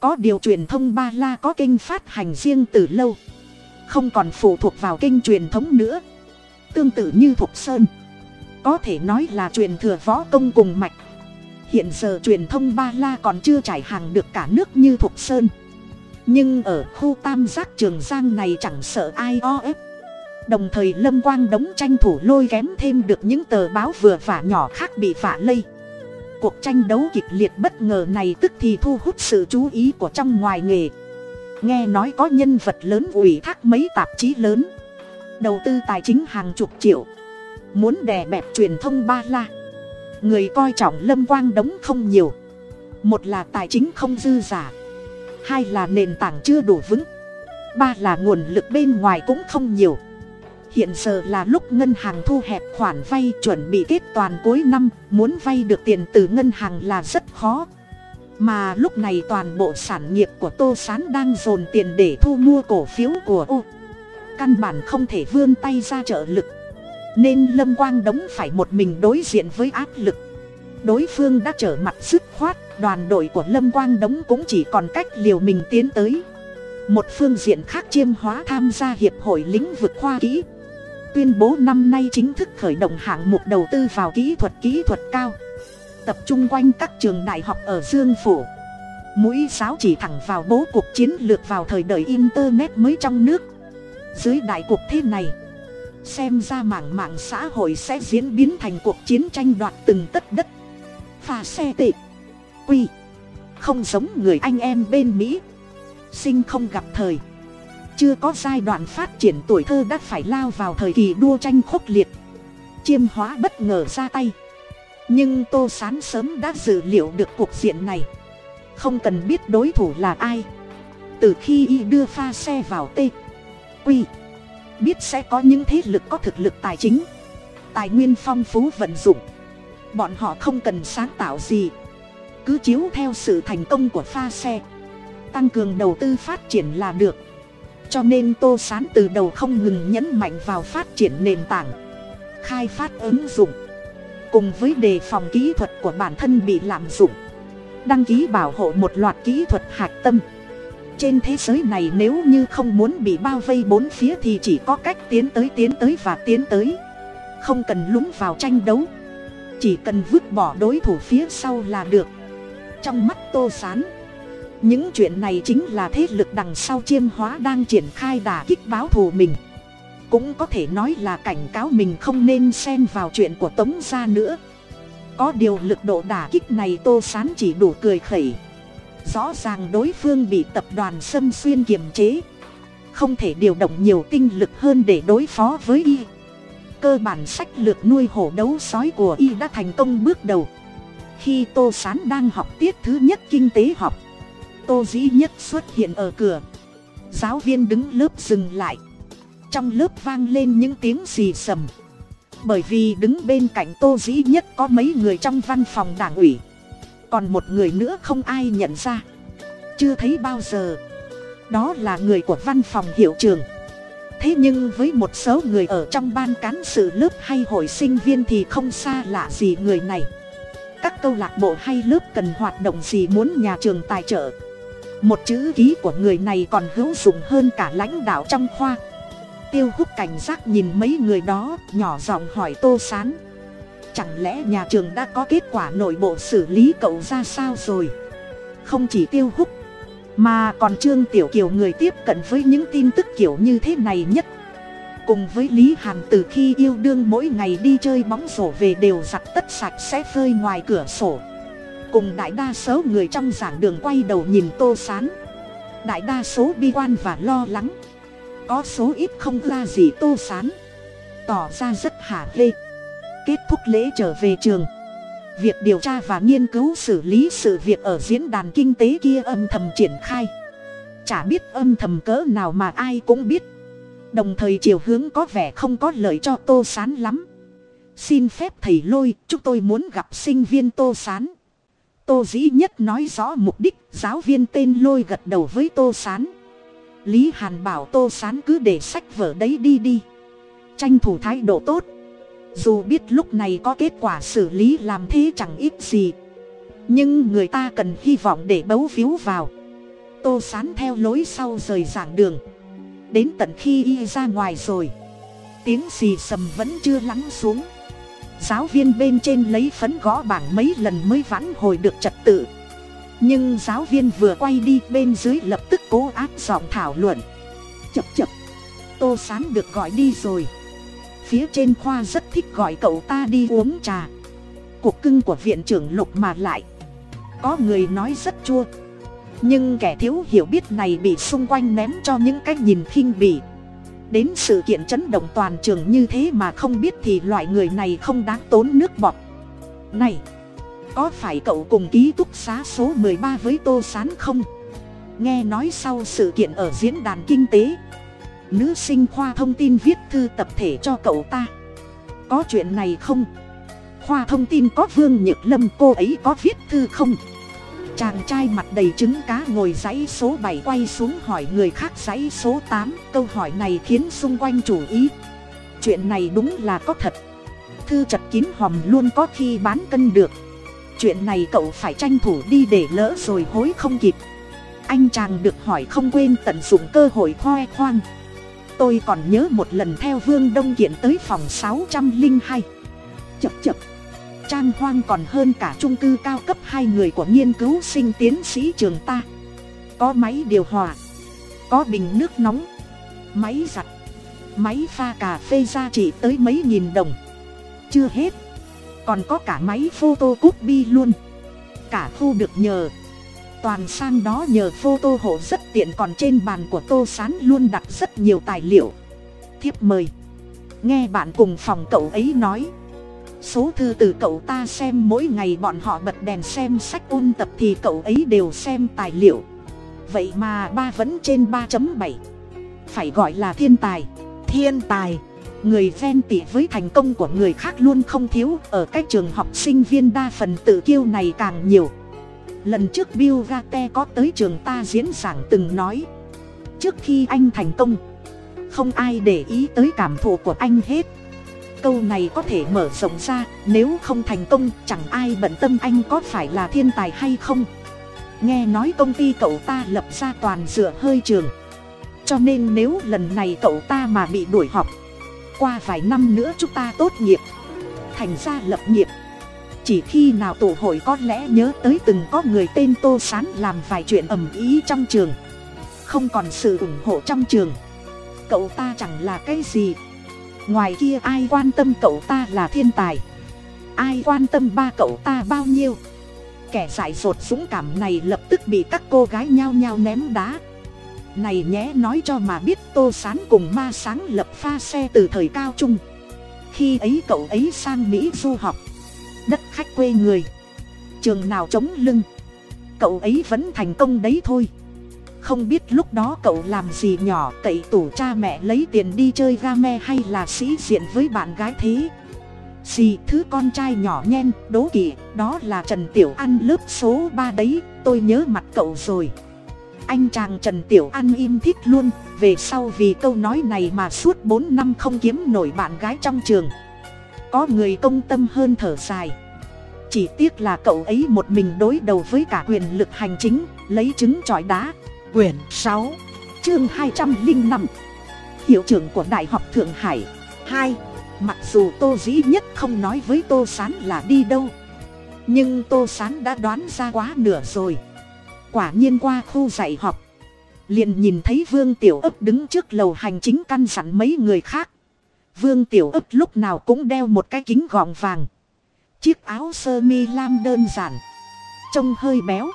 Có điều truyền thông ba la có kênh phát hành riêng từ lâu. Không còn phụ thuộc vào kênh truyền thống nữa. Tương tự như thục sơn. Có thể nói là truyền thừa võ công cùng mạch. Hiện giờ truyền thông ba la còn chưa trải hàng được cả nước như thục sơn. Nhưng ở khu tam giác trường giang này chẳng sợ ai o ép đồng thời lâm quang đống tranh thủ lôi kém thêm được những tờ báo vừa vả nhỏ khác bị vả lây. Cuộc tranh đấu kịch liệt bất ngờ này tức thì thu hút sự chú ý của trong ngoài nghề. Nghe nói có nhân vật lớn ủy thác mấy tạp chí lớn. Đầu tư tài chính hàng chục triệu. Muốn đè bẹp truyền thông ba la. Người coi trọng lâm quang đống không nhiều. Một là tài chính không dư giả. Hai là nền tảng chưa đủ vững. Ba là nguồn lực bên ngoài cũng không nhiều hiện giờ là lúc ngân hàng thu hẹp khoản vay chuẩn bị kết toàn cuối năm. Muốn vay được tiền từ ngân hàng là rất khó. Mà lúc này toàn bộ sản nghiệp của tô s á n đang dồn tiền để thu mua cổ phiếu của ô. Căn bản không thể vươn tay ra trợ lực. Nên lâm quang đống phải một mình đối diện với áp lực. Đối phương đã trở mặt dứt khoát, đoàn đội của lâm quang đống cũng chỉ còn cách liều mình tiến tới. Một phương diện khác chiêm hóa tham gia hiệp hội lĩnh vực khoa kỹ tuyên bố năm nay chính thức khởi động hạng mục đầu tư vào kỹ thuật kỹ thuật cao. Tập trung quanh các trường đại học ở dương phủ. Mũi giáo chỉ thẳng vào bố cuộc chiến lược vào thời đời internet mới trong nước. Dưới đại cuộc thế này, xem ra mảng mạng xã hội sẽ diễn biến thành cuộc chiến tranh đoạt từng tất đất. Pha xe tệ. Quy. Không giống người anh em bên mỹ. Sinh không gặp thời chưa có giai đoạn phát triển tuổi thơ đã phải lao vào thời kỳ đua tranh khốc liệt. Chiêm hóa bất ngờ ra tay. Nhưng tô sán sớm đã dự liệu được cuộc diện này. Không cần biết đối thủ là ai. Từ khi y đưa pha xe vào t quy biết sẽ có những thế lực có thực lực tài chính, tài nguyên phong phú vận dụng. Bọn họ không cần sáng tạo gì. Cứ chiếu theo sự thành công của pha xe. Tăng cường đầu tư phát triển là được cho nên tô sán từ đầu không ngừng nhấn mạnh vào phát triển nền tảng, khai phát ứng dụng. Cùng với đề phòng kỹ thuật của bản thân bị lạm dụng, đăng ký bảo hộ một loạt kỹ thuật hạt tâm. Trên thế giới này nếu như không muốn bị bao vây bốn phía thì chỉ có cách tiến tới tiến tới và tiến tới. Không cần lúng vào tranh đấu, chỉ cần vứt bỏ đối thủ phía sau là được. Trong mắt tô s á n những chuyện này chính là thế lực đằng sau chiêm hóa đang triển khai đà kích báo thù mình. Cũng có thể nói là cảnh cáo mình không nên xen vào chuyện của tống gia nữa. Có điều lực độ đả kích này tô sán chỉ đủ cười khẩy. Rõ ràng đối phương bị tập đoàn xâm xuyên kiềm chế. Không thể điều động nhiều tinh lực hơn để đối phó với y. Cơ bản sách lược nuôi hổ đấu sói của y đã thành công bước đầu. Khi tô sán đang học tiết thứ nhất kinh tế học tô dĩ nhất xuất hiện ở cửa. Giáo viên đứng lớp dừng lại. Trong lớp vang lên những tiếng xì sầm bởi vì đứng bên cạnh tô dĩ nhất có mấy người trong văn phòng đảng ủy. Còn một người nữa không ai nhận ra. Chưa thấy bao giờ. Đó là người của văn phòng hiệu trường. Thế nhưng với một số người ở trong ban cán sự lớp hay hội sinh viên thì không xa lạ gì người này. Các câu lạc bộ hay lớp cần hoạt động gì muốn nhà trường tài trợ? Một chữ ký của người này còn hữu dụng hơn cả lãnh đạo trong khoa. Tiêu hút cảnh giác nhìn mấy người đó, nhỏ giọng hỏi tô s á n chẳng lẽ nhà trường đã có kết quả nội bộ xử lý cậu ra sao rồi? Không chỉ tiêu hút mà còn trương tiểu kiều người tiếp cận với những tin tức kiểu như thế này nhất. Cùng với lý hàn từ khi yêu đương mỗi ngày đi chơi bóng rổ về đều giặt tất sạch sẽ phơi ngoài cửa sổ cùng đại đa số người trong giảng đường quay đầu nhìn tô s á n đại đa số bi quan và lo lắng. Có số ít không ra gì tô sán. Tỏ ra rất hả hê. Kết thúc lễ trở về trường. Việc điều tra và nghiên cứu xử lý sự việc ở diễn đàn kinh tế kia âm thầm triển khai. Chả biết âm thầm cỡ nào mà ai cũng biết. Đồng thời chiều hướng có vẻ không có lợi cho tô sán lắm. Xin phép thầy lôi, chúng tôi muốn gặp sinh viên tô sán tô dĩ nhất nói rõ mục đích, giáo viên tên lôi gật đầu với tô sán. Lý hàn bảo tô sán cứ để sách vở đấy đi đi. Tranh thủ thái độ tốt. Dù biết lúc này có kết quả xử lý làm thế chẳng ít gì. Nhưng người ta cần hy vọng để bấu víu vào. Tô sán theo lối sau rời giảng đường. Đến tận khi y ra ngoài rồi. Tiếng xì sầm vẫn chưa lắng xuống giáo viên bên trên lấy phấn gõ bảng mấy lần mới vãn hồi được trật tự. Nhưng giáo viên vừa quay đi, bên dưới lập tức cố áp giọng thảo luận. Chập chập. Tô sán được gọi đi rồi. Phía trên khoa rất thích gọi cậu ta đi uống trà. Cuộc cưng của viện trưởng lục mà lại. Có người nói rất chua. Nhưng kẻ thiếu hiểu biết này bị xung quanh ném cho những cái nhìn khinh bỉ đến sự kiện chấn động toàn trường như thế mà không biết thì loại người này không đáng tốn nước bọt. Này, có phải cậu cùng ký túc xá số mười ba với tô s á n không? Nghe nói sau sự kiện ở diễn đàn kinh tế, nữ sinh khoa thông tin viết thư tập thể cho cậu ta. Có chuyện này không? Khoa thông tin có vương nhược lâm cô ấy có viết thư không? Chàng trai mặt đầy trứng cá ngồi dãy số bảy quay xuống hỏi người khác dãy số tám. Câu hỏi này khiến xung quanh chủ ý. Chuyện này đúng là có thật. Thư chật kín hòm luôn có khi bán cân được. Chuyện này cậu phải tranh thủ đi để lỡ rồi hối không kịp. Anh chàng được hỏi không quên tận dụng cơ hội khoe khoang. Tôi còn nhớ một lần theo vương đông kiện tới phòng sáu trăm linh hai. Chập chập trang hoang còn hơn cả trung cư cao cấp hai người của nghiên cứu sinh tiến sĩ trường ta. Có máy điều hòa, có bình nước nóng, máy giặt, máy pha cà phê ra chỉ tới mấy nghìn đồng. Chưa hết, còn có cả máy photo bi luôn. Cả khu được nhờ, toàn sang đó nhờ photo hộ rất tiện còn trên bàn của tô s á n luôn đặt rất nhiều tài liệu. Thiếp mời, nghe bạn cùng phòng cậu ấy nói số thư từ cậu ta xem mỗi ngày bọn họ bật đèn xem sách ôn tập thì cậu ấy đều xem tài liệu. Vậy mà ba vẫn trên ba bảy. Phải gọi là thiên tài. Thiên tài. Người ven tỉ với thành công của người khác luôn không thiếu. Ở các trường học sinh viên đa phần tự kiêu này càng nhiều. Lần trước bill gate có tới trường ta diễn giảng từng nói. Trước khi anh thành công, không ai để ý tới cảm thụ của anh hết câu này có thể mở rộng ra, nếu không thành công, chẳng ai bận tâm anh có phải là thiên tài hay không. Nghe nói công ty cậu ta lập ra toàn dựa hơi trường. Cho nên nếu lần này cậu ta mà bị đuổi học qua vài năm nữa chúng ta tốt nghiệp, thành ra lập nghiệp. Chỉ khi nào tổ hội có lẽ nhớ tới từng có người tên tô sán làm vài chuyện ầm ý trong trường, không còn sự ủng hộ trong trường. Cậu ta chẳng là cái gì ngoài kia ai quan tâm cậu ta là thiên tài? Ai quan tâm ba cậu ta bao nhiêu? Kẻ dại dột dũng cảm này lập tức bị các cô gái nhao nhao ném đá. Này nhé, nói cho mà biết tô sán cùng ma sáng lập pha xe từ thời cao trung. Khi ấy cậu ấy sang mỹ du học. Đất khách quê người. Trường nào chống lưng? Cậu ấy vẫn thành công đấy thôi không biết lúc đó cậu làm gì nhỏ, cậy tủ cha mẹ lấy tiền đi chơi ga me hay là sĩ diện với bạn gái thế? Gì thứ con trai nhỏ nhen, đố kỵ, đó là trần tiểu ăn lớp số ba đấy, tôi nhớ mặt cậu rồi. Anh chàng trần tiểu an im thích luôn, về sau vì câu nói này mà suốt bốn năm không kiếm nổi bạn gái trong trường. Có người công tâm hơn thở dài. Chỉ tiếc là cậu ấy một mình đối đầu với cả quyền lực hành chính, lấy trứng trọi đá quyển sáu, chương hai trăm linh năm. Hiệu trưởng của đại học thượng hải. Hai, mặc dù tô dĩ nhất không nói với tô sán là đi đâu, nhưng tô sán đã đoán ra quá nửa rồi. Quả nhiên qua khu dạy học, liền nhìn thấy vương tiểu ấp đứng trước lầu hành chính căn dặn mấy người khác. Vương tiểu ấp lúc nào cũng đeo một cái kính gọng vàng. Chiếc áo sơ mi lam đơn giản, trông hơi béo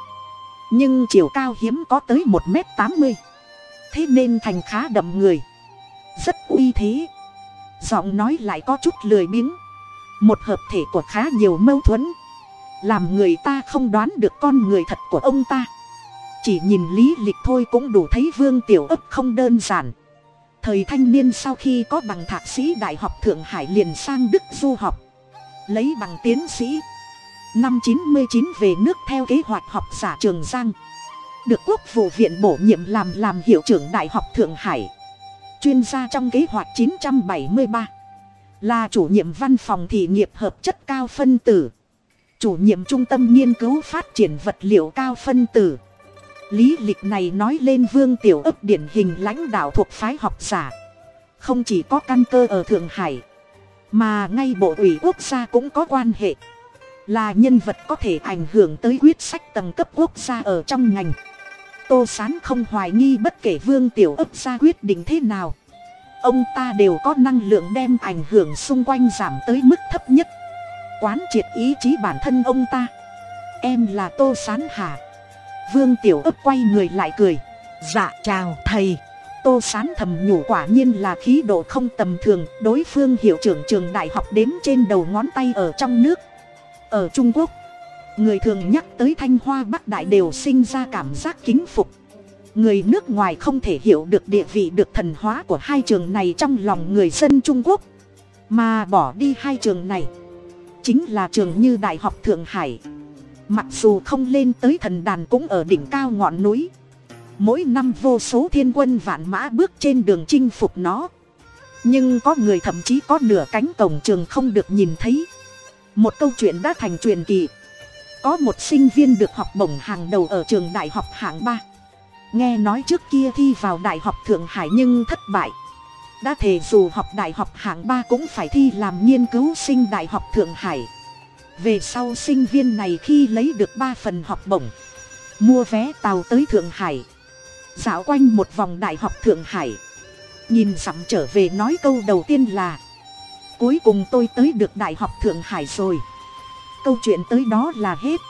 nhưng chiều cao hiếm có tới một m tám mươi. Thế nên thành khá đậm người. Rất uy thế. Giọng nói lại có chút lười biếng. Một hợp thể của khá nhiều mâu thuẫn. Làm người ta không đoán được con người thật của ông ta. Chỉ nhìn lý lịch thôi cũng đủ thấy vương tiểu ấp không đơn giản. Thời thanh niên sau khi có bằng thạc sĩ đại học thượng hải liền sang đức du học. Lấy bằng tiến sĩ năm chín mươi chín về nước theo kế hoạch học giả trường giang. Được quốc vụ viện bổ nhiệm làm làm hiệu trưởng đại học thượng hải. Chuyên gia trong kế hoạch chín trăm bảy mươi ba. Là chủ nhiệm văn phòng thị nghiệp hợp chất cao phân tử. Chủ nhiệm trung tâm nghiên cứu phát triển vật liệu cao phân tử. Lý lịch này nói lên vương tiểu ấp điển hình lãnh đạo thuộc phái học giả. Không chỉ có căn cơ ở thượng hải, mà ngay bộ ủy quốc gia cũng có quan hệ là nhân vật có thể ảnh hưởng tới quyết sách tầng cấp quốc gia ở trong ngành. Tô sán không hoài nghi bất kể vương tiểu ấp ra quyết định thế nào. Ông ta đều có năng lượng đem ảnh hưởng xung quanh giảm tới mức thấp nhất. Quán triệt ý chí bản thân ông ta. Em là tô sán hả? Vương tiểu ấp quay người lại cười. Dạ chào thầy. Tô sán thầm nhủ quả nhiên là khí độ không tầm thường. Đối phương hiệu trưởng trường đại học đếm trên đầu ngón tay ở trong nước ở trung quốc. Người thường nhắc tới thanh hoa bắc đại đều sinh ra cảm giác kính phục. Người nước ngoài không thể hiểu được địa vị được thần hóa của hai trường này trong lòng người dân trung quốc. Mà bỏ đi hai trường này, chính là trường như đại học thượng hải. Mặc dù không lên tới thần đàn cũng ở đỉnh cao ngọn núi. Mỗi năm vô số thiên quân vạn mã bước trên đường chinh phục nó. Nhưng có người thậm chí có nửa cánh cổng trường không được nhìn thấy một câu chuyện đã thành truyền kỳ. Có một sinh viên được học bổng hàng đầu ở trường đại học hạng ba. Nghe nói trước kia thi vào đại học thượng hải nhưng thất bại. Đã thề dù học đại học hạng ba cũng phải thi làm nghiên cứu sinh đại học thượng hải. Về sau sinh viên này khi lấy được ba phần học bổng, mua vé tàu tới thượng hải, dạo quanh một vòng đại học thượng hải. Nhìn dặm trở về nói câu đầu tiên là cuối cùng tôi tới được đại học thượng hải rồi. Câu chuyện tới đó là hết.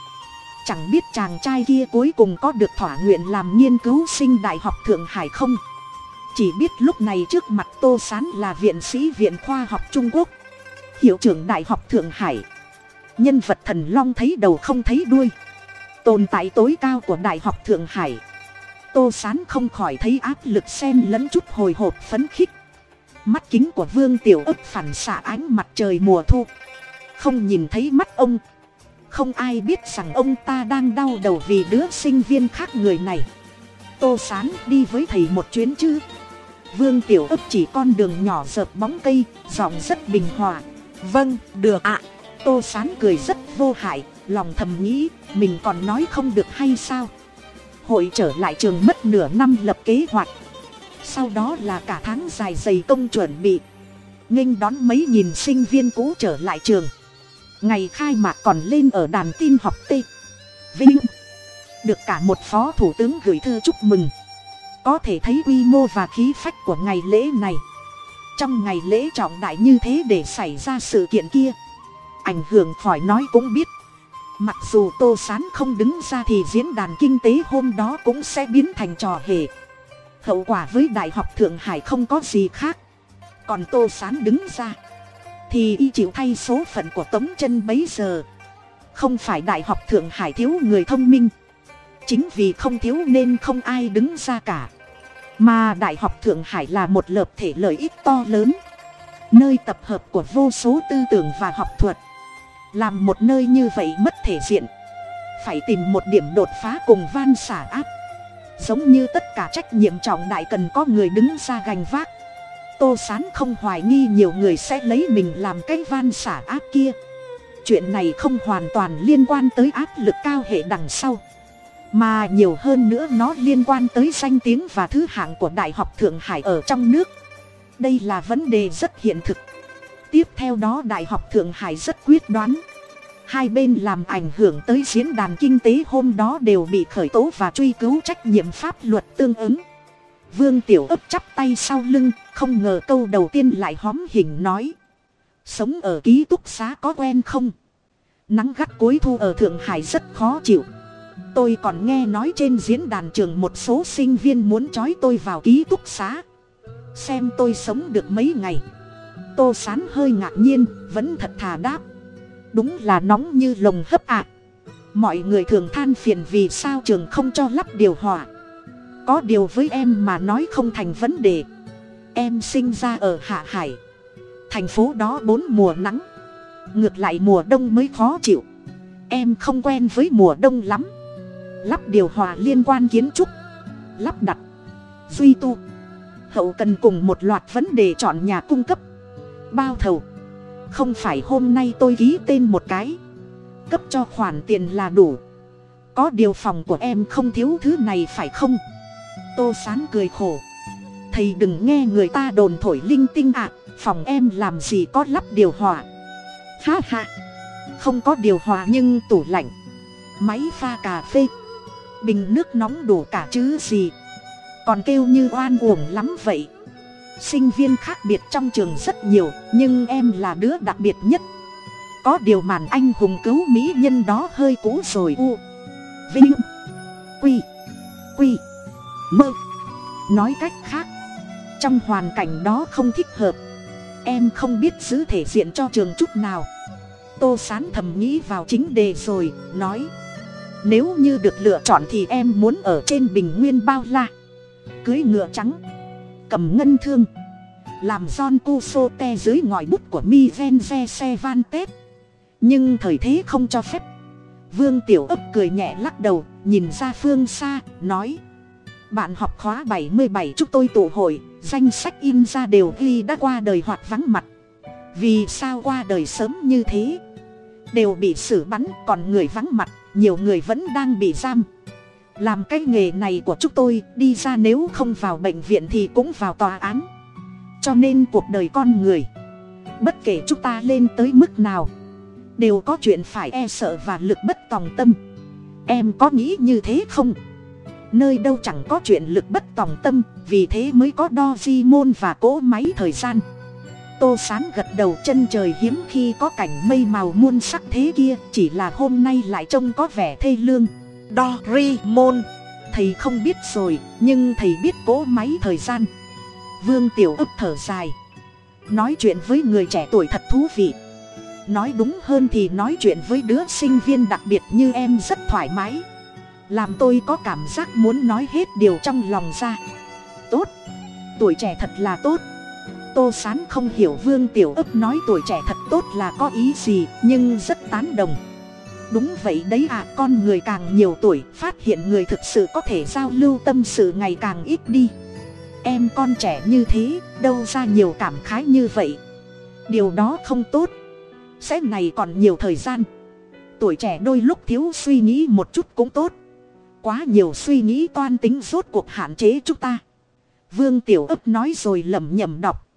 Chẳng biết chàng trai kia cuối cùng có được thỏa nguyện làm nghiên cứu sinh đại học thượng hải không? Chỉ biết lúc này trước mặt tô s á n là viện sĩ viện khoa học trung quốc, hiệu trưởng đại học thượng hải. Nhân vật thần long thấy đầu không thấy đuôi. Tồn tại tối cao của đại học thượng hải. Tô s á n không khỏi thấy áp lực xen lẫn chút hồi hộp phấn khích mắt kính của vương tiểu ức phản xạ ánh mặt trời mùa thu. Không nhìn thấy mắt ông. Không ai biết rằng ông ta đang đau đầu vì đứa sinh viên khác người này. Tô sán đi với thầy một chuyến chứ? Vương tiểu ức chỉ con đường nhỏ dợp bóng cây, giọng rất bình hòa. Vâng được ạ. Tô sán cười rất vô hại, lòng thầm nghĩ, mình còn nói không được hay sao? Hội trở lại trường mất nửa năm lập kế hoạch sau đó là cả tháng dài dày công chuẩn bị. Nghênh đón mấy nghìn sinh viên cũ trở lại trường. Ngày khai mạc còn lên ở đàn tin học t. Vinh. Được cả một phó thủ tướng gửi thư chúc mừng. Có thể thấy quy mô và khí phách của ngày lễ này. Trong ngày lễ trọng đại như thế để xảy ra sự kiện kia, ảnh hưởng khỏi nói cũng biết. Mặc dù tô sán không đứng ra thì diễn đàn kinh tế hôm đó cũng sẽ biến thành trò hề hậu quả với đại học thượng hải không có gì khác. Còn tô sán đứng ra. Thì y chịu thay số phận của tống chân bấy giờ. Không phải đại học thượng hải thiếu người thông minh. Chính vì không thiếu nên không ai đứng ra cả. Mà đại học thượng hải là một lợp thể lợi ích to lớn. Nơi tập hợp của vô số tư tưởng và học thuật. Làm một nơi như vậy mất thể diện. Phải tìm một điểm đột phá cùng van xả áp giống như tất cả trách nhiệm trọng đại cần có người đứng ra gành vác. Tô sán không hoài nghi nhiều người sẽ lấy mình làm cái van xả áp kia. Chuyện này không hoàn toàn liên quan tới áp lực cao hệ đằng sau. Mà nhiều hơn nữa nó liên quan tới danh tiếng và thứ hạng của đại học thượng hải ở trong nước. Đây là vấn đề rất hiện thực. Tiếp theo đó đại học thượng hải rất quyết đoán hai bên làm ảnh hưởng tới diễn đàn kinh tế hôm đó đều bị khởi tố và truy cứu trách nhiệm pháp luật tương ứng. Vương tiểu ấp chắp tay sau lưng, không ngờ câu đầu tiên lại hóm hình nói. Sống ở ký túc xá có quen không? Nắng gắt cuối thu ở thượng hải rất khó chịu. Tôi còn nghe nói trên diễn đàn trường một số sinh viên muốn trói tôi vào ký túc xá. Xem tôi sống được mấy ngày. Tô sán hơi ngạc nhiên, vẫn thật thà đáp đúng là nóng như lồng hấp ạ. Mọi người thường than phiền vì sao trường không cho lắp điều hòa. Có điều với em mà nói không thành vấn đề. Em sinh ra ở hạ hải. Thành phố đó bốn mùa nắng. Ngược lại mùa đông mới khó chịu. Em không quen với mùa đông lắm. Lắp điều hòa liên quan kiến trúc. Lắp đặt. Duy tu. Hậu cần cùng một loạt vấn đề chọn nhà cung cấp. Bao thầu không phải hôm nay tôi ký tên một cái. Cấp cho khoản tiền là đủ. Có điều phòng của em không thiếu thứ này phải không? Tô sán cười khổ. Thầy đừng nghe người ta đồn thổi linh tinh ạ. Phòng em làm gì có lắp điều hòa? Ha ha. Không có điều hòa nhưng tủ lạnh. Máy pha cà phê. Bình nước nóng đủ cả chứ gì. Còn kêu như oan uổng lắm vậy sinh viên khác biệt trong trường rất nhiều, nhưng em là đứa đặc biệt nhất. Có điều màn anh hùng cứu mỹ nhân đó hơi cũ rồi, u, vinh, quy quy, mơ. Nói cách khác, trong hoàn cảnh đó không thích hợp. Em không biết giữ thể diện cho trường chút nào. Tô sán thầm nghĩ vào chính đề rồi, nói, nếu như được lựa chọn thì em muốn ở trên bình nguyên bao la, cưới ngựa trắng cầm ngân thương. Làm son cu sô te dưới ngòi bút của mi ven ve xe van tết. Nhưng thời thế không cho phép. Vương tiểu ấp cười nhẹ lắc đầu, nhìn ra phương xa, nói, bạn học khóa bảy mươi bảy chúc tôi tụ hội, danh sách in ra đều ghi đã qua đời hoặc vắng mặt. Vì sao qua đời sớm như thế? Đều bị xử bắn, còn người vắng mặt, nhiều người vẫn đang bị giam làm cái nghề này của chúng tôi, đi ra nếu không vào bệnh viện thì cũng vào tòa án. Cho nên cuộc đời con người, bất kể chúng ta lên tới mức nào, đều có chuyện phải e sợ và lực bất tòng tâm. Em có nghĩ như thế không? Nơi đâu chẳng có chuyện lực bất tòng tâm, vì thế mới có đo di môn và cỗ máy thời gian. Tô sán gật đầu chân trời hiếm khi có cảnh mây màu muôn sắc thế kia, chỉ là hôm nay lại trông có vẻ thê lương đo ri môn thầy không biết rồi, nhưng thầy biết cố máy thời gian. Vương tiểu ức thở dài. Nói chuyện với người trẻ tuổi thật thú vị. Nói đúng hơn thì nói chuyện với đứa sinh viên đặc biệt như em rất thoải mái. Làm tôi có cảm giác muốn nói hết điều trong lòng ra. Tốt. Tuổi trẻ thật là tốt. Tô sán không hiểu vương tiểu ấp nói tuổi trẻ thật tốt là có ý gì, nhưng rất tán đồng đúng vậy đấy à con người càng nhiều tuổi, phát hiện người thực sự có thể giao lưu tâm sự ngày càng ít đi. Em con trẻ như thế, đâu ra nhiều cảm khái như vậy. Điều đó không tốt. Sẽ này còn nhiều thời gian. Tuổi trẻ đôi lúc thiếu suy nghĩ một chút cũng tốt. Quá nhiều suy nghĩ toan tính rốt cuộc hạn chế chúng ta. Vương tiểu ấp nói rồi lẩm nhẩm đọc.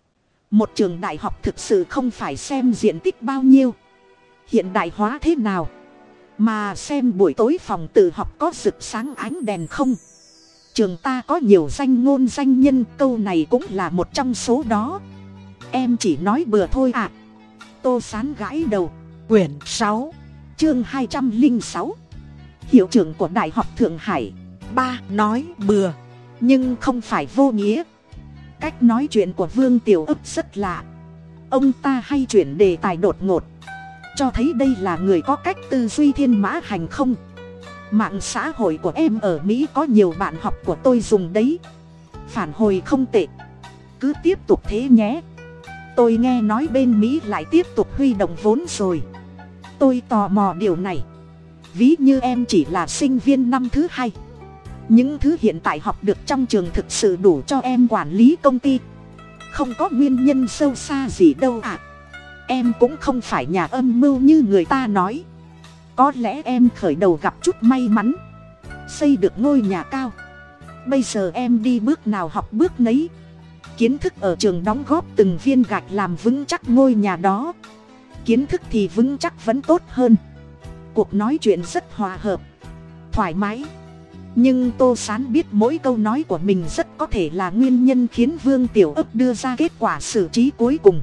Một trường đại học thực sự không phải xem diện tích bao nhiêu. Hiện đại hóa thế nào? Mà xem buổi tối phòng tự học có rực sáng ánh đèn không? Trường ta có nhiều danh ngôn danh nhân, câu này cũng là một trong số đó. Em chỉ nói bừa thôi ạ. À. tô sán gãi đầu. Quyển sáu, chương hai trăm linh sáu. Hiệu trưởng của đại học thượng hải. Ba, nói bừa, nhưng không phải vô nghĩa. Cách nói chuyện của vương tiểu ức rất lạ. Ông ta hay chuyển đề tài đột ngột cho thấy đây là người có cách tư duy thiên mã hành không. Mạng xã hội của em ở mỹ có nhiều bạn học của tôi dùng đấy. Phản hồi không tệ. Cứ tiếp tục thế nhé. Tôi nghe nói bên mỹ lại tiếp tục huy động vốn rồi. Tôi tò mò điều này. Ví như em chỉ là sinh viên năm thứ hai. Những thứ hiện tại học được trong trường thực sự đủ cho em quản lý công ty. Không có nguyên nhân sâu xa gì đâu ạ. à em cũng không phải nhà âm mưu như người ta nói. Có lẽ em khởi đầu gặp chút may mắn. Xây được ngôi nhà cao. Bây giờ em đi bước nào học bước nấy. Kiến thức ở trường đóng góp từng viên gạch làm vững chắc ngôi nhà đó. Kiến thức thì vững chắc vẫn tốt hơn. Cuộc nói chuyện rất hòa hợp, thoải mái. Nhưng tô sán biết mỗi câu nói của mình rất có thể là nguyên nhân khiến vương tiểu ấp đưa ra kết quả xử trí cuối cùng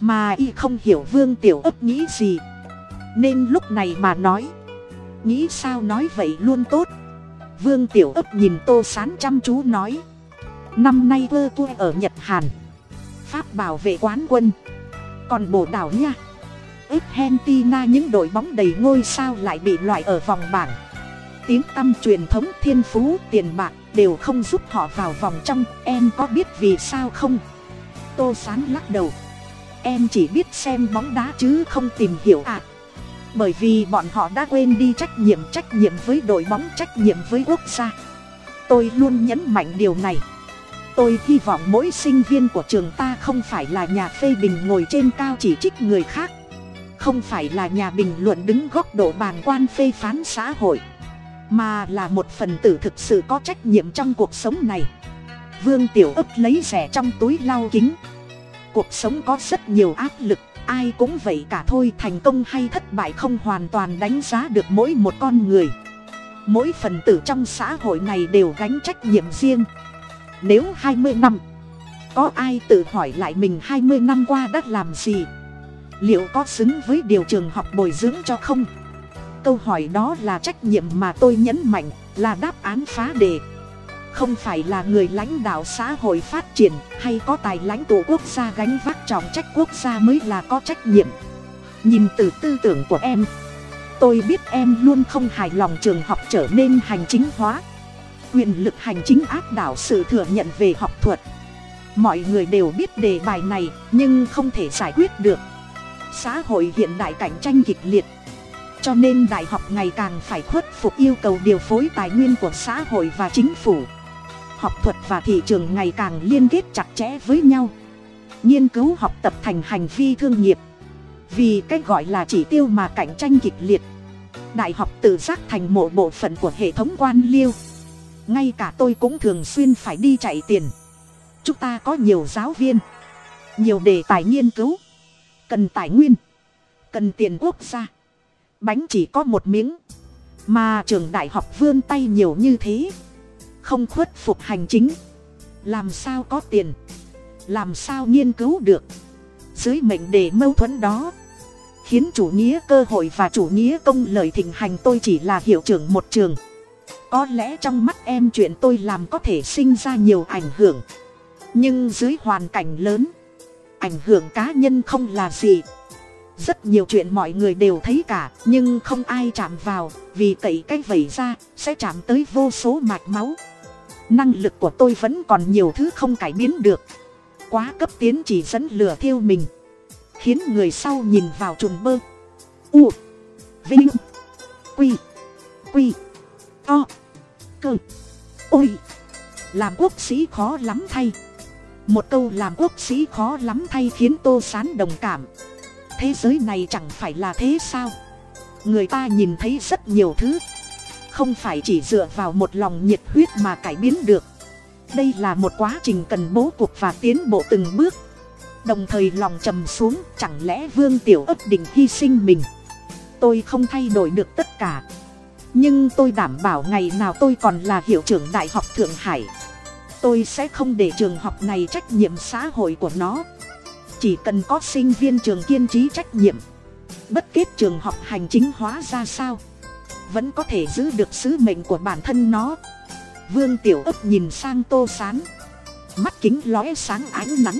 mà y không hiểu vương tiểu ấp nghĩ gì. Nên lúc này mà nói, nghĩ sao nói vậy luôn tốt. Vương tiểu ấp nhìn tô sán chăm chú nói, năm nay vơ tua ở nhật hàn, pháp bảo vệ quán quân, còn bồ đảo nha. Argentina những đội bóng đầy ngôi sao lại bị loại ở vòng bảng. Tiếng tăm truyền thống thiên phú, tiền bạc đều không giúp họ vào vòng trong. Em có biết vì sao không? Tô sán lắc đầu em chỉ biết xem bóng đá chứ không tìm hiểu ạ à. bởi vì bọn họ đã quên đi trách nhiệm trách nhiệm với đội bóng, trách nhiệm với quốc gia. Tôi luôn nhấn mạnh điều này. Tôi hy vọng mỗi sinh viên của trường ta không phải là nhà phê bình ngồi trên cao chỉ trích người khác. Không phải là nhà bình luận đứng góc độ bàng quan phê phán xã hội, mà là một phần tử thực sự có trách nhiệm trong cuộc sống này. Vương tiểu ấp lấy rẻ trong túi lau kính cuộc sống có rất nhiều áp lực, ai cũng vậy cả thôi, thành công hay thất bại không hoàn toàn đánh giá được mỗi một con người. Mỗi phần tử trong xã hội này đều gánh trách nhiệm riêng. Nếu hai mươi năm, có ai tự hỏi lại mình hai mươi năm qua đã làm gì? Liệu có xứng với điều trường học bồi dưỡng cho không? Câu hỏi đó là trách nhiệm mà tôi nhấn mạnh, là đáp án phá đề không phải là người lãnh đạo xã hội phát triển hay có tài lãnh tụ quốc gia gánh vác trọng trách quốc gia mới là có trách nhiệm. Nhìn từ tư tưởng của em, tôi biết em luôn không hài lòng trường học trở nên hành chính hóa. Quyền lực hành chính áp đảo sự thừa nhận về học thuật. Mọi người đều biết đề bài này, nhưng không thể giải quyết được. Xã hội hiện đại cạnh tranh kịch liệt, cho nên đại học ngày càng phải khuất phục yêu cầu điều phối tài nguyên của xã hội và chính phủ học thuật và thị trường ngày càng liên kết chặt chẽ với nhau. Nghiên cứu học tập thành hành vi thương nghiệp. Vì cách gọi là chỉ tiêu mà cạnh tranh kịch liệt. Đại học tự giác thành một bộ phận của hệ thống quan liêu. Ngay cả tôi cũng thường xuyên phải đi chạy tiền. Chúng ta có nhiều giáo viên. Nhiều đề tài nghiên cứu. Cần tài nguyên. Cần tiền quốc gia. Bánh chỉ có một miếng. Mà trường đại học vươn tay nhiều như thế không khuất phục hành chính. Làm sao có tiền? Làm sao nghiên cứu được? Dưới mệnh đề mâu thuẫn đó khiến chủ nghĩa cơ hội và chủ nghĩa công lợi thịnh hành tôi chỉ là hiệu trưởng một trường. Có lẽ trong mắt em chuyện tôi làm có thể sinh ra nhiều ảnh hưởng. Nhưng dưới hoàn cảnh lớn, ảnh hưởng cá nhân không là gì. Rất nhiều chuyện mọi người đều thấy cả, nhưng không ai chạm vào, vì cậy cái vẩy ra, sẽ chạm tới vô số mạch máu năng lực của tôi vẫn còn nhiều thứ không cải biến được. Quá cấp tiến chỉ dẫn lửa thiêu mình. Khiến người sau nhìn vào trùm bơ. U. Vinh. Quy. Quy. To cơ. Ôi. Làm quốc sĩ khó lắm thay. Một câu làm quốc sĩ khó lắm thay khiến tô sán đồng cảm. Thế giới này chẳng phải là thế sao? Người ta nhìn thấy rất nhiều thứ không phải chỉ dựa vào một lòng nhiệt huyết mà cải biến được. Đây là một quá trình cần bố cuộc và tiến bộ từng bước. Đồng thời lòng trầm xuống, chẳng lẽ vương tiểu ấp định hy sinh mình? Tôi không thay đổi được tất cả. Nhưng tôi đảm bảo ngày nào tôi còn là hiệu trưởng đại học thượng hải. Tôi sẽ không để trường học này trách nhiệm xã hội của nó. Chỉ cần có sinh viên trường kiên trí trách nhiệm. Bất kết trường học hành chính hóa ra sao? Vẫn có thể giữ được sứ mệnh của bản thân nó. Vương tiểu ấp nhìn sang tô sán. Mắt kính lóe sáng ánh nắng.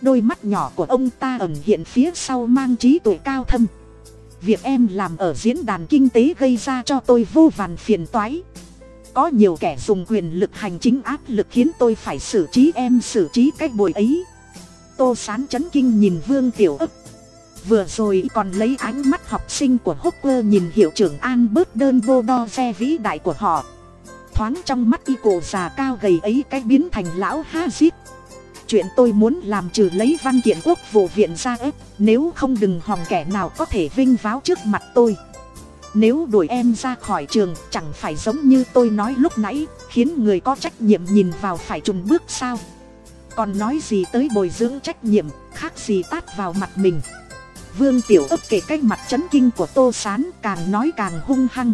Đôi mắt nhỏ của ông ta ẩn hiện phía sau mang trí tuệ cao thâm. Việc em làm ở diễn đàn kinh tế gây ra cho tôi vô vàn phiền toái. Có nhiều kẻ dùng quyền lực hành chính áp lực khiến tôi phải xử trí em xử trí cách bồi ấy. Tô sán chấn kinh nhìn vương tiểu ấp vừa rồi còn lấy ánh mắt học sinh của hopper nhìn hiệu trưởng an bớt đơn vô đo xe vĩ đại của họ. Thoáng trong mắt y cổ già cao gầy ấy cái biến thành lão ha zip chuyện tôi muốn làm trừ lấy văn kiện quốc vụ viện ra ép nếu không đừng hòng kẻ nào có thể vinh váo trước mặt tôi. Nếu đuổi em ra khỏi trường, chẳng phải giống như tôi nói lúc nãy, khiến người có trách nhiệm nhìn vào phải trùng bước sao? Còn nói gì tới bồi dưỡng trách nhiệm, khác gì tát vào mặt mình? Vương tiểu ấp kể cái mặt chấn kinh của tô s á n càng nói càng hung hăng.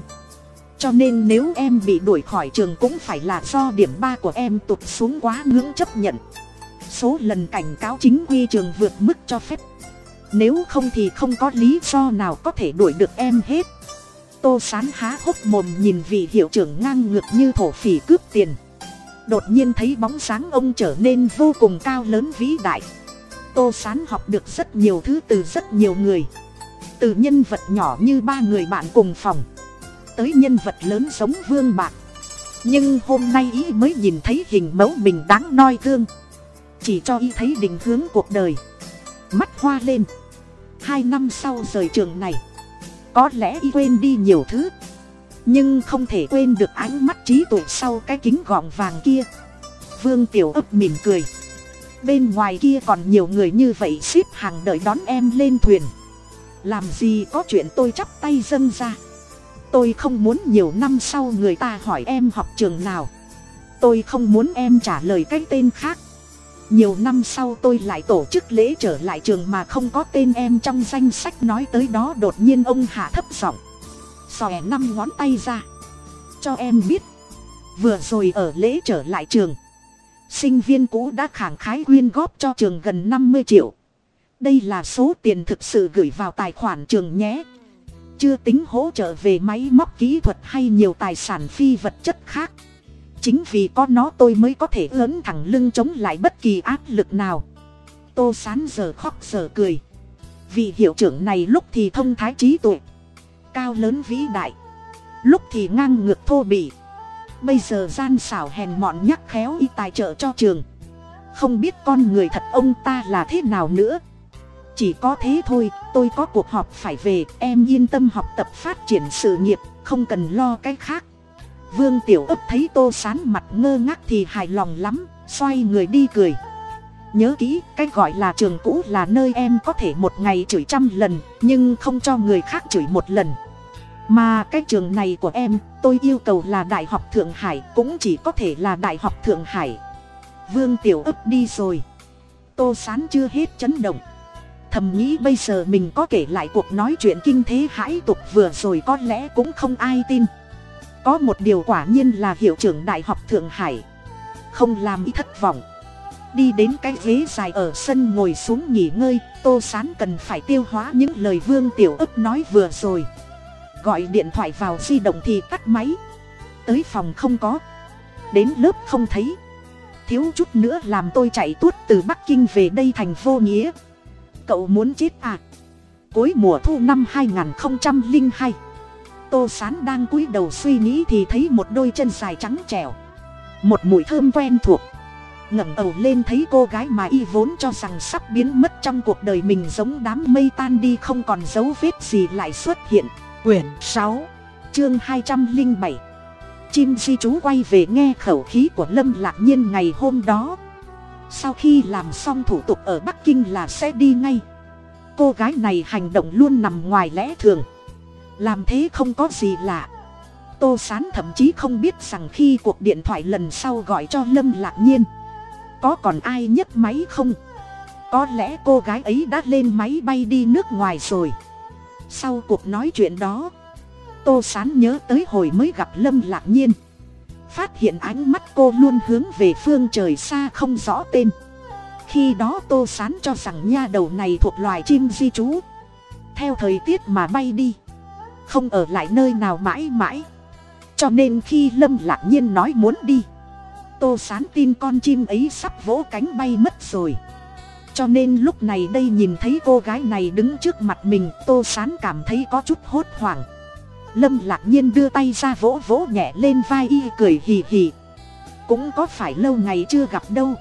Cho nên nếu em bị đuổi khỏi trường cũng phải là do điểm ba của em tụt xuống quá ngưỡng chấp nhận. Số lần cảnh cáo chính quy trường vượt mức cho phép. Nếu không thì không có lý do nào có thể đuổi được em hết. Tô sán há hốc mồm nhìn vị hiệu trưởng ngang ngược như thổ phỉ cướp tiền. Đột nhiên thấy bóng sáng ông trở nên vô cùng cao lớn vĩ đại tô sán học được rất nhiều thứ từ rất nhiều người. Từ nhân vật nhỏ như ba người bạn cùng phòng, tới nhân vật lớn giống vương bạc. Nhưng hôm nay ý mới nhìn thấy hình mẫu mình đáng noi gương chỉ cho y thấy định hướng cuộc đời. Mắt hoa lên. Hai năm sau rời trường này, có lẽ y quên đi nhiều thứ. Nhưng không thể quên được ánh mắt trí tuệ sau cái kính gọng vàng kia. Vương tiểu ấp mỉm cười bên ngoài kia còn nhiều người như vậy xếp hàng đợi đón em lên thuyền. Làm gì có chuyện tôi chắp tay dâng ra. Tôi không muốn nhiều năm sau người ta hỏi em học trường nào. Tôi không muốn em trả lời cái tên khác. Nhiều năm sau tôi lại tổ chức lễ trở lại trường mà không có tên em trong danh sách nói tới đó đột nhiên ông hạ thấp giọng. Xòe năm ngón tay ra. Cho em biết. Vừa rồi ở lễ trở lại trường sinh viên cũ đã khẳng khái quyên góp cho trường gần năm mươi triệu. Đây là số tiền thực sự gửi vào tài khoản trường nhé. Chưa tính hỗ trợ về máy móc kỹ thuật hay nhiều tài sản phi vật chất khác. Chính vì có nó tôi mới có thể lớn thẳng lưng chống lại bất kỳ áp lực nào. Tô sán giờ khóc giờ cười. Vị hiệu trưởng này lúc thì thông thái trí tuệ, cao lớn vĩ đại. Lúc thì ngang ngược thô bỉ bây giờ gian xảo hèn mọn nhắc khéo y tài trợ cho trường. Không biết con người thật ông ta là thế nào nữa. Chỉ có thế thôi, tôi có cuộc họp phải về, em yên tâm học tập phát triển sự nghiệp, không cần lo cái khác. Vương tiểu ấp thấy tô sán mặt ngơ ngác thì hài lòng lắm, xoay người đi cười. Nhớ kỹ, cái gọi là trường cũ là nơi em có thể một ngày chửi trăm lần, nhưng không cho người khác chửi một lần mà cái trường này của em, tôi yêu cầu là đại học thượng hải, cũng chỉ có thể là đại học thượng hải. Vương tiểu ấp đi rồi. Tô sán chưa hết chấn động. Thầm nghĩ bây giờ mình có kể lại cuộc nói chuyện kinh thế hãi tục vừa rồi có lẽ cũng không ai tin. Có một điều quả nhiên là hiệu trưởng đại học thượng hải. Không làm ý thất vọng. Đi đến cái ghế dài ở sân ngồi xuống nghỉ ngơi, tô sán cần phải tiêu hóa những lời vương tiểu ấp nói vừa rồi gọi điện thoại vào di động thì tắt máy. Tới phòng không có. Đến lớp không thấy. Thiếu chút nữa làm tôi chạy tuốt từ bắc kinh về đây thành vô nghĩa. Cậu muốn chết à? Cuối mùa thu năm hai nghìn hai, tô sán đang cúi đầu suy nghĩ thì thấy một đôi chân dài trắng trẻo, một mùi thơm quen thuộc. Ngẩng đầu lên thấy cô gái mà y vốn cho rằng sắp biến mất trong cuộc đời mình giống đám mây tan đi không còn dấu vết gì lại xuất hiện quyển sáu, chương hai trăm linh bảy. Chim di chú quay về nghe khẩu khí của lâm lạc nhiên ngày hôm đó. Sau khi làm xong thủ tục ở bắc kinh là sẽ đi ngay. Cô gái này hành động luôn nằm ngoài lẽ thường. Làm thế không có gì lạ. Tô sán thậm chí không biết rằng khi cuộc điện thoại lần sau gọi cho lâm lạc nhiên, có còn ai nhấc máy không? Có lẽ cô gái ấy đã lên máy bay đi nước ngoài rồi sau cuộc nói chuyện đó, tô sán nhớ tới hồi mới gặp lâm lạc nhiên. Phát hiện ánh mắt cô luôn hướng về phương trời xa không rõ tên. Khi đó tô sán cho rằng nha đầu này thuộc loài chim di trú. Theo thời tiết mà bay đi, không ở lại nơi nào mãi mãi. Cho nên khi lâm lạc nhiên nói muốn đi, tô sán tin con chim ấy sắp vỗ cánh bay mất rồi cho nên lúc này đây nhìn thấy cô gái này đứng trước mặt mình, tô sán cảm thấy có chút hốt hoảng. Lâm lạc nhiên đưa tay ra vỗ vỗ nhẹ lên vai y cười hì hì. Cũng có phải lâu ngày chưa gặp đâu.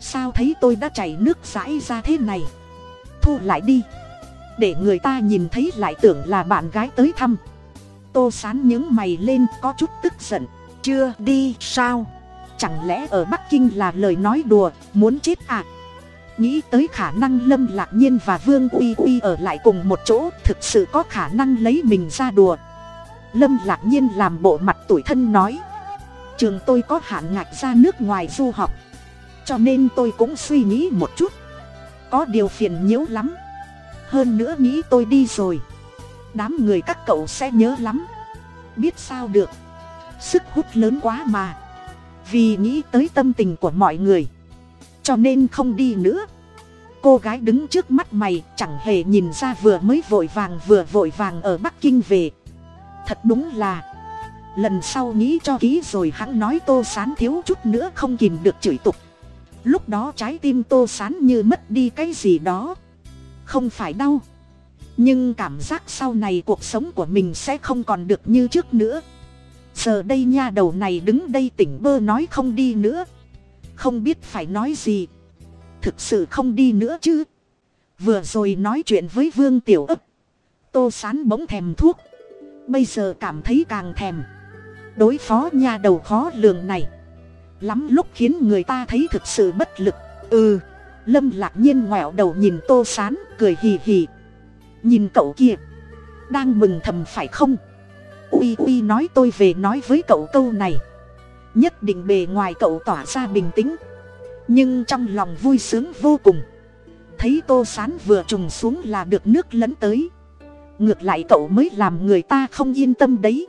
Sao thấy tôi đã chảy nước dãi ra thế này? Thu lại đi. Để người ta nhìn thấy lại tưởng là bạn gái tới thăm. Tô sán những mày lên, có chút tức giận. Chưa đi sao? Chẳng lẽ ở bắc kinh là lời nói đùa, muốn chết à? Nghĩ tới khả năng lâm lạc nhiên và vương uy uy ở lại cùng một chỗ, thực sự có khả năng lấy mình ra đùa. Lâm lạc nhiên làm bộ mặt tuổi thân nói, trường tôi có hạn ngạch ra nước ngoài du học, cho nên tôi cũng suy nghĩ một chút. Có điều phiền nhiễu lắm. Hơn nữa nghĩ tôi đi rồi. Đám người các cậu sẽ nhớ lắm. Biết sao được. Sức hút lớn quá mà. Vì nghĩ tới tâm tình của mọi người cho nên không đi nữa. Cô gái đứng trước mắt mày chẳng hề nhìn ra vừa mới vội vàng vừa vội vàng ở bắc kinh về. Thật đúng là, lần sau nghĩ cho kỹ rồi hắn nói tô sán thiếu chút nữa không kìm được chửi tục. Lúc đó trái tim tô sán như mất đi cái gì đó. Không phải đau nhưng cảm giác sau này cuộc sống của mình sẽ không còn được như trước nữa. Giờ đây nha, đầu này đứng đây tỉnh bơ nói không đi nữa không biết phải nói gì. Thực sự không đi nữa chứ. Vừa rồi nói chuyện với vương tiểu ấp. Tô sán bỗng thèm thuốc. Bây giờ cảm thấy càng thèm. Đối phó nha đầu khó lường này. Lắm lúc khiến người ta thấy thực sự bất lực. Ừ lâm lạc nhiên ngoẹo đầu nhìn tô sán, cười hì hì. Nhìn cậu kia. Đang mừng thầm phải không? Uy uy nói tôi về nói với cậu câu này nhất định bề ngoài cậu tỏa ra bình tĩnh. Nhưng trong lòng vui sướng vô cùng. Thấy tô sán vừa trùng xuống là được nước lấn tới. Ngược lại cậu mới làm người ta không yên tâm đấy.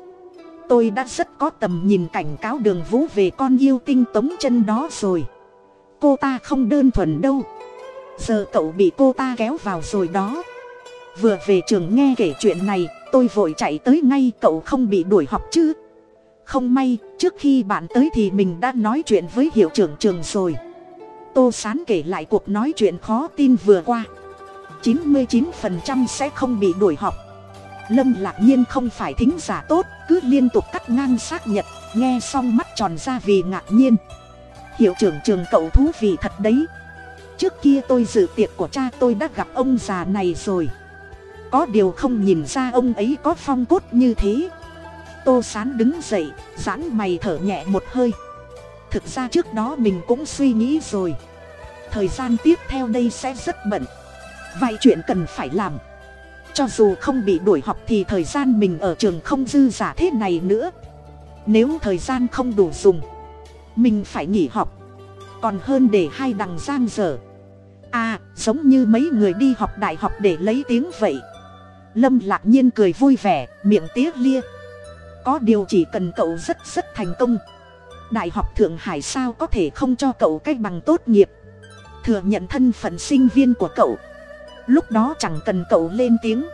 Tôi đã rất có tầm nhìn cảnh cáo đường vũ về con yêu tinh tống chân đó rồi. Cô ta không đơn thuần đâu. Giờ cậu bị cô ta kéo vào rồi đó. Vừa về trường nghe kể chuyện này, tôi vội chạy tới ngay cậu không bị đuổi học chứ không may, trước khi bạn tới thì mình đã nói chuyện với hiệu trưởng trường rồi. Tô sán kể lại cuộc nói chuyện khó tin vừa qua. Chín mươi chín phần trăm sẽ không bị đuổi học. Lâm lạc nhiên không phải thính giả tốt, cứ liên tục cắt ngang xác nhật nghe xong mắt tròn ra vì ngạc nhiên. Hiệu trưởng trường cậu thú vị thật đấy. Trước kia tôi dự tiệc của cha tôi đã gặp ông già này rồi. Có điều không nhìn ra ông ấy có phong cốt như thế tô sán đứng dậy, giãn mày thở nhẹ một hơi. Thực ra trước đó mình cũng suy nghĩ rồi. Thời gian tiếp theo đây sẽ rất bận. Vài chuyện cần phải làm. Cho dù không bị đuổi học thì thời gian mình ở trường không dư giả thế này nữa. Nếu thời gian không đủ dùng, mình phải nghỉ học. Còn hơn để hai đằng giang dở. À giống như mấy người đi học đại học để lấy tiếng vậy. Lâm lạc nhiên cười vui vẻ, miệng tía lia có điều chỉ cần cậu rất rất thành công. Đại học thượng hải sao có thể không cho cậu cái bằng tốt nghiệp? Thừa nhận thân phận sinh viên của cậu. Lúc đó chẳng cần cậu lên tiếng.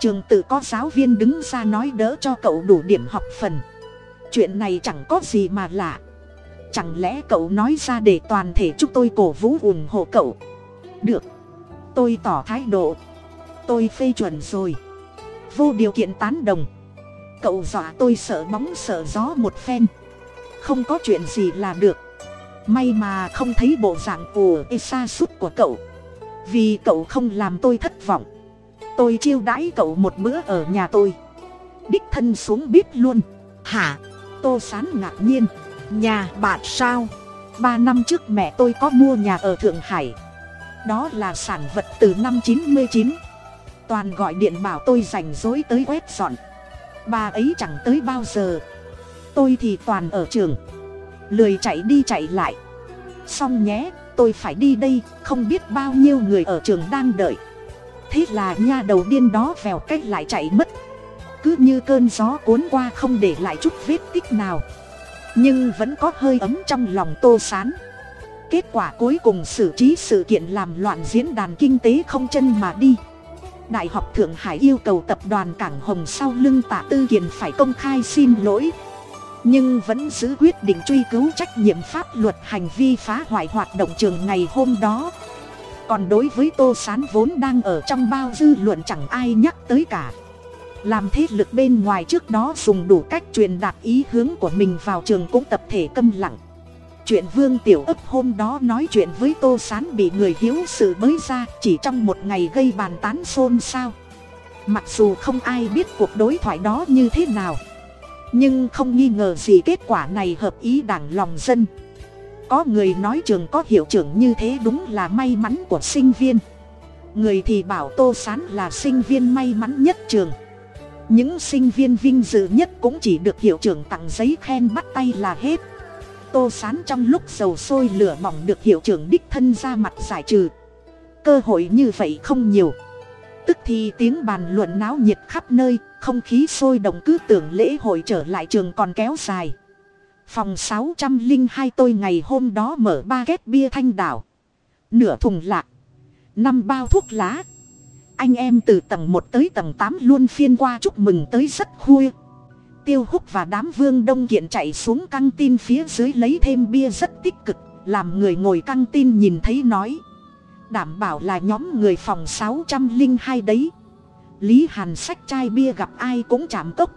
Trường tự có giáo viên đứng ra nói đỡ cho cậu đủ điểm học phần. Chuyện này chẳng có gì mà lạ. Chẳng lẽ cậu nói ra để toàn thể chúc tôi cổ vũ ủng hộ cậu? Được. Tôi tỏ thái độ. Tôi phê chuẩn rồi. Vô điều kiện tán đồng cậu dọa tôi sợ bóng sợ gió một phen. Không có chuyện gì là được. May mà không thấy bộ dạng của ê xa sút của cậu. Vì cậu không làm tôi thất vọng. Tôi chiêu đãi cậu một bữa ở nhà tôi. Đích thân xuống bếp luôn. Hả? Tô sán ngạc nhiên. Nhà bạn sao? Ba năm trước mẹ tôi có mua nhà ở thượng hải. Đó là sản vật từ năm chín mươi chín. Toàn gọi điện bảo tôi rảnh rối tới quét dọn bà ấy chẳng tới bao giờ. Tôi thì toàn ở trường. Lười chạy đi chạy lại. Xong nhé, tôi phải đi đây, không biết bao nhiêu người ở trường đang đợi. Thế là nha đầu điên đó vèo cách lại chạy mất. Cứ như cơn gió cuốn qua không để lại chút vết tích nào. Nhưng vẫn có hơi ấm trong lòng tô sán. Kết quả cuối cùng xử trí sự kiện làm loạn diễn đàn kinh tế không chân mà đi đại học thượng hải yêu cầu tập đoàn cảng hồng sau lưng tạ tư kiền phải công khai xin lỗi. Nhưng vẫn giữ quyết định truy cứu trách nhiệm pháp luật hành vi phá hoại hoạt động trường ngày hôm đó. Còn đối với tô sán vốn đang ở trong bao dư luận chẳng ai nhắc tới cả. Làm thế lực bên ngoài trước đó dùng đủ cách truyền đạt ý hướng của mình vào trường cũng tập thể câm lặng chuyện vương tiểu ấp hôm đó nói chuyện với tô s á n bị người hiếu sự mới ra, chỉ trong một ngày gây bàn tán xôn xao. Mặc dù không ai biết cuộc đối thoại đó như thế nào, nhưng không nghi ngờ gì kết quả này hợp ý đảng lòng dân. Có người nói trường có hiệu trưởng như thế đúng là may mắn của sinh viên. Người thì bảo tô sán là sinh viên may mắn nhất trường. Những sinh viên vinh dự nhất cũng chỉ được hiệu trưởng tặng giấy khen bắt tay là hết tô sán trong lúc dầu sôi lửa bỏng được hiệu trưởng đích thân ra mặt giải trừ. Cơ hội như vậy không nhiều. Tức thì tiếng bàn luận náo nhiệt khắp nơi, không khí sôi động cứ tưởng lễ hội trở lại trường còn kéo dài. Phòng sáu trăm linh hai tôi ngày hôm đó mở ba két bia thanh đảo. Nửa thùng lạc, năm bao thuốc lá. Anh em từ tầng một tới tầng tám luôn phiên qua chúc mừng tới rất khuya tiêu húc và đám vương đông kiện chạy xuống căng tin phía dưới lấy thêm bia rất tích cực, làm người ngồi căng tin nhìn thấy nói. Đảm bảo là nhóm người phòng sáu trăm linh hai đấy. Lý hàn sách chai bia gặp ai cũng chạm cốc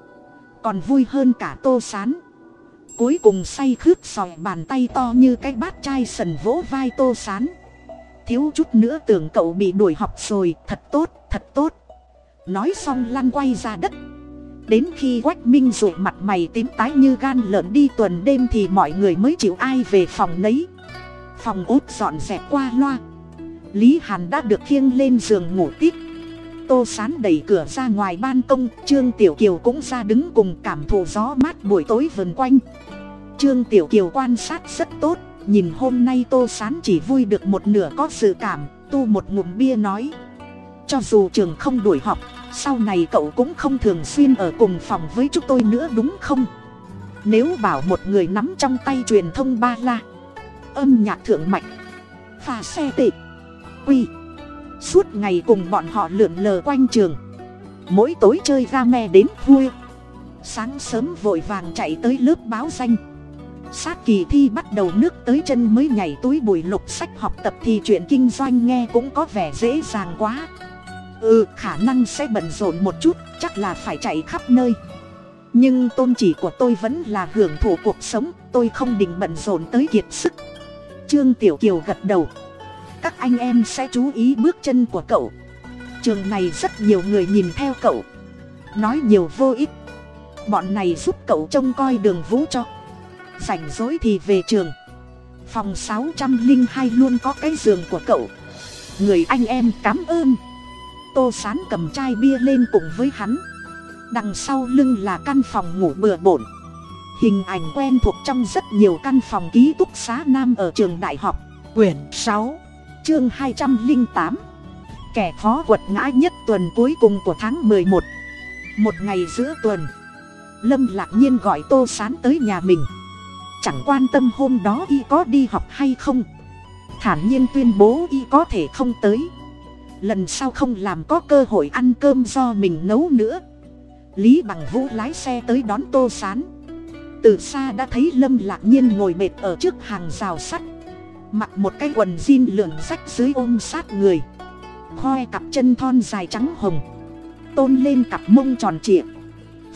còn vui hơn cả tô sán. Cuối cùng say khướt sòi bàn tay to như cái bát chai sần vỗ vai tô sán. Thiếu chút nữa tưởng cậu bị đuổi học rồi, thật tốt thật tốt. Nói xong lăn quay ra đất đến khi quách minh dụ mặt mày tím tái như gan lợn đi tuần đêm thì mọi người mới chịu ai về phòng nấy. Phòng ốt dọn dẹp qua loa. Lý hàn đã được khiêng lên giường ngủ tít tô sán đẩy cửa ra ngoài ban công, trương tiểu kiều cũng ra đứng cùng cảm thụ gió mát buổi tối vườn quanh. Trương tiểu kiều quan sát rất tốt, nhìn hôm nay tô sán chỉ vui được một nửa có sự cảm, tu một ngụm bia nói. Cho dù trường không đuổi học sau này cậu cũng không thường xuyên ở cùng phòng với chúng tôi nữa đúng không? Nếu bảo một người nắm trong tay truyền thông ba la. Âm nhạc thượng mạch. Pha xe tệ. Quy. Suốt ngày cùng bọn họ lượn lờ quanh trường. Mỗi tối chơi ga me đến vui sáng sớm vội vàng chạy tới lớp báo danh. Sát kỳ thi bắt đầu nước tới chân mới nhảy túi bùi lục sách học tập thì chuyện kinh doanh nghe cũng có vẻ dễ dàng quá ừ khả năng sẽ bận rộn một chút, chắc là phải chạy khắp nơi. Nhưng tôn chỉ của tôi vẫn là hưởng thụ cuộc sống, tôi không định bận rộn tới kiệt sức. Trương tiểu kiều gật đầu. Các anh em sẽ chú ý bước chân của cậu. Trường này rất nhiều người nhìn theo cậu. Nói nhiều vô ích. Bọn này giúp cậu trông coi đường vũ cho. Rảnh rối thì về trường. Phòng sáu trăm linh hai luôn có cái giường của cậu. Người anh em cám ơn tô sán cầm chai bia lên cùng với hắn. Đằng sau lưng là căn phòng ngủ bừa bộn. Hình ảnh quen thuộc trong rất nhiều căn phòng ký túc xá nam ở trường đại học, quyển sáu, chương hai trăm linh tám. Kẻ khó quật ngã nhất tuần cuối cùng của tháng mười một. Một ngày giữa tuần, lâm lạc nhiên gọi tô sán tới nhà mình. Chẳng quan tâm hôm đó y có đi học hay không. Thản nhiên tuyên bố y có thể không tới lần sau không làm có cơ hội ăn cơm do mình nấu nữa. Lý bằng vũ lái xe tới đón tô sán. Từ xa đã thấy lâm lạc nhiên ngồi mệt ở trước hàng rào sắt. Mặc một cái quần jean lượn rách dưới ôm sát người. Khoe cặp chân thon dài trắng hồng. Tôn lên cặp mông tròn trịa.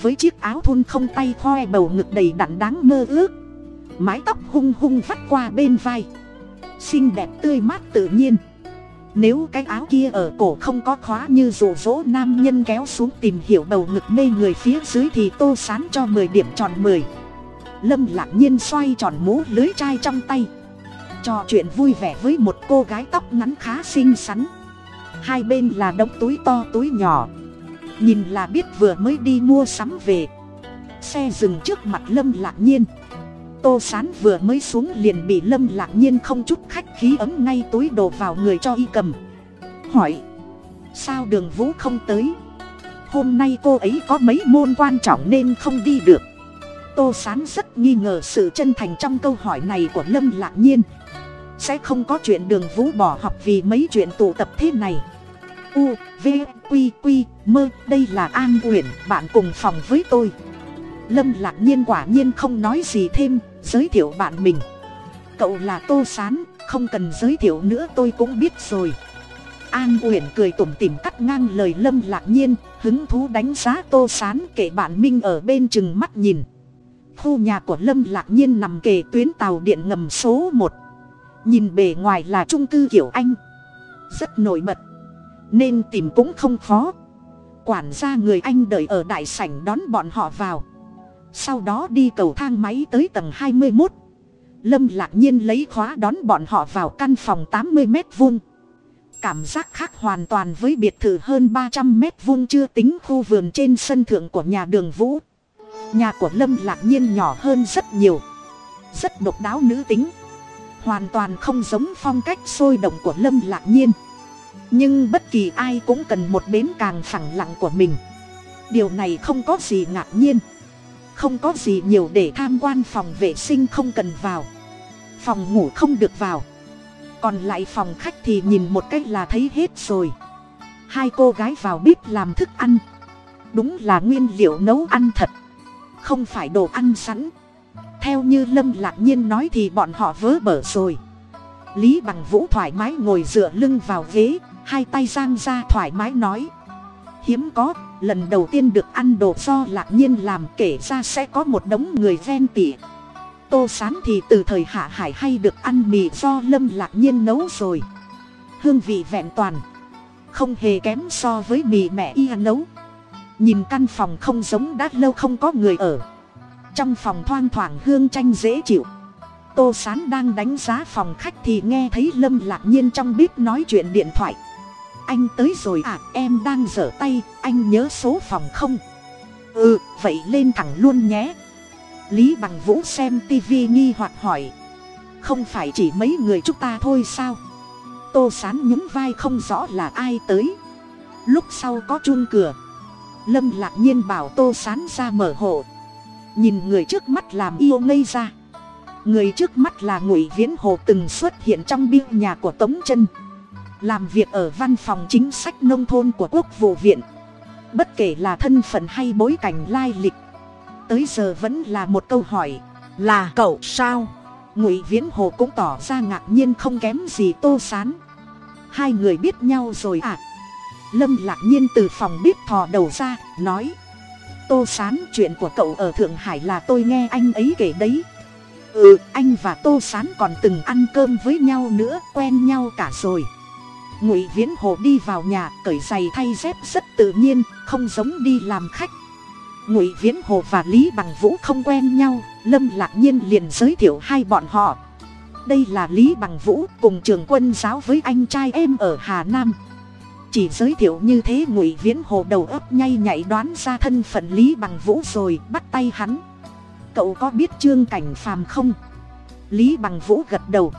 Với chiếc áo thun không tay khoe bầu ngực đầy đặn đáng mơ ước. Mái tóc hung hung vắt qua bên vai. Xinh đẹp tươi mát tự nhiên nếu cái áo kia ở cổ không có khóa như rủ rỗ nam nhân kéo xuống tìm hiểu bầu ngực mê người phía dưới thì tô sán cho mười điểm tròn mười. Lâm lạc nhiên xoay tròn mũ lưới chai trong tay. Trò chuyện vui vẻ với một cô gái tóc ngắn khá xinh xắn. Hai bên là đống túi to túi nhỏ. Nhìn là biết vừa mới đi mua sắm về. Xe dừng trước mặt lâm lạc nhiên tô sán vừa mới xuống liền bị lâm lạc nhiên không chút khách khí ấm ngay túi đồ vào người cho y cầm. Hỏi, sao đường vũ không tới? Hôm nay cô ấy có mấy môn quan trọng nên không đi được? Tô sán rất nghi ngờ sự chân thành trong câu hỏi này của lâm lạc nhiên. Sẽ không có chuyện đường vũ bỏ học vì mấy chuyện tụ tập thế này. U, v, q q mơ đây là an uyển, bạn cùng phòng với tôi. Lâm lạc nhiên quả nhiên không nói gì thêm giới thiệu bạn mình. Cậu là tô s á n không cần giới thiệu nữa, tôi cũng biết rồi. An uyển cười tủm tỉm cắt ngang lời lâm lạc nhiên, hứng thú đánh giá tô s á n kể bạn minh ở bên chừng mắt nhìn. Khu nhà của lâm lạc nhiên nằm kề tuyến tàu điện ngầm số một. Nhìn bề ngoài là trung cư kiểu anh. Rất nổi bật. Nên tìm cũng không khó. Quản gia người anh đợi ở đại sảnh đón bọn họ vào sau đó đi cầu thang máy tới tầng hai mươi một lâm lạc nhiên lấy khóa đón bọn họ vào căn phòng tám mươi m vuông. Cảm giác khác hoàn toàn với biệt thự hơn ba trăm m vuông chưa tính khu vườn trên sân thượng của nhà đường vũ. Nhà của lâm lạc nhiên nhỏ hơn rất nhiều, rất độc đáo nữ tính, hoàn toàn không giống phong cách sôi động của lâm lạc nhiên. Nhưng bất kỳ ai cũng cần một bến càng phẳng lặng của mình. Điều này không có gì ngạc nhiên không có gì nhiều để tham quan, phòng vệ sinh không cần vào, phòng ngủ không được vào. Còn lại phòng khách thì nhìn một cách là thấy hết rồi. Hai cô gái vào bếp làm thức ăn. Đúng là nguyên liệu nấu ăn thật, không phải đồ ăn sẵn. Theo như lâm lạc nhiên nói thì bọn họ vớ bở rồi. Lý bằng vũ thoải mái ngồi dựa lưng vào ghế, hai tay giang ra thoải mái nói, hiếm có lần đầu tiên được ăn đồ do lạc nhiên làm kể ra sẽ có một đống người ven tỉ tô sán thì từ thời hạ hải hay được ăn mì do lâm lạc nhiên nấu rồi. Hương vị vẹn toàn. Không hề kém so với mì mẹ y nấu. Nhìn căn phòng không giống đã lâu không có người ở. Trong phòng thoang thoảng hương tranh dễ chịu. Tô sán đang đánh giá phòng khách thì nghe thấy lâm lạc nhiên trong bếp nói chuyện điện thoại anh tới rồi à em đang dở tay, anh nhớ số phòng không? Ừ vậy lên thẳng luôn nhé. Lý bằng vũ xem tivi nghi hoặc hỏi. Không phải chỉ mấy người chúng ta thôi sao? Tô sán nhún vai không rõ là ai tới. Lúc sau có chun cửa. Lâm lạc nhiên bảo tô sán ra mở hộ. Nhìn người trước mắt làm yêu ngây ra. Người trước mắt là ngụy viễn hồ từng xuất hiện trong biên nhà của tống chân làm việc ở văn phòng chính sách nông thôn của quốc vụ viện. Bất kể là thân phận hay bối cảnh lai lịch, tới giờ vẫn là một câu hỏi, là cậu sao? Ngụy viễn hồ cũng tỏ ra ngạc nhiên không kém gì tô sán. Hai người biết nhau rồi à lâm lạc nhiên từ phòng bếp thò đầu ra, nói, tô sán, chuyện của cậu ở thượng hải là tôi nghe anh ấy kể đấy. Ừ anh và tô sán còn từng ăn cơm với nhau nữa, quen nhau cả rồi ngụy viễn hồ đi vào nhà, cởi giày thay dép rất tự nhiên, không giống đi làm khách. Ngụy viễn hồ và lý bằng vũ không quen nhau, lâm lạc nhiên liền giới thiệu hai bọn họ. Đây là lý bằng vũ cùng trường quân giáo với anh trai em ở hà nam. Chỉ giới thiệu như thế, ngụy viễn hồ đầu óc nhay nhạy đoán ra thân phận lý bằng vũ rồi bắt tay hắn. Cậu có biết trương cảnh phàm không? Lý bằng vũ gật đầu.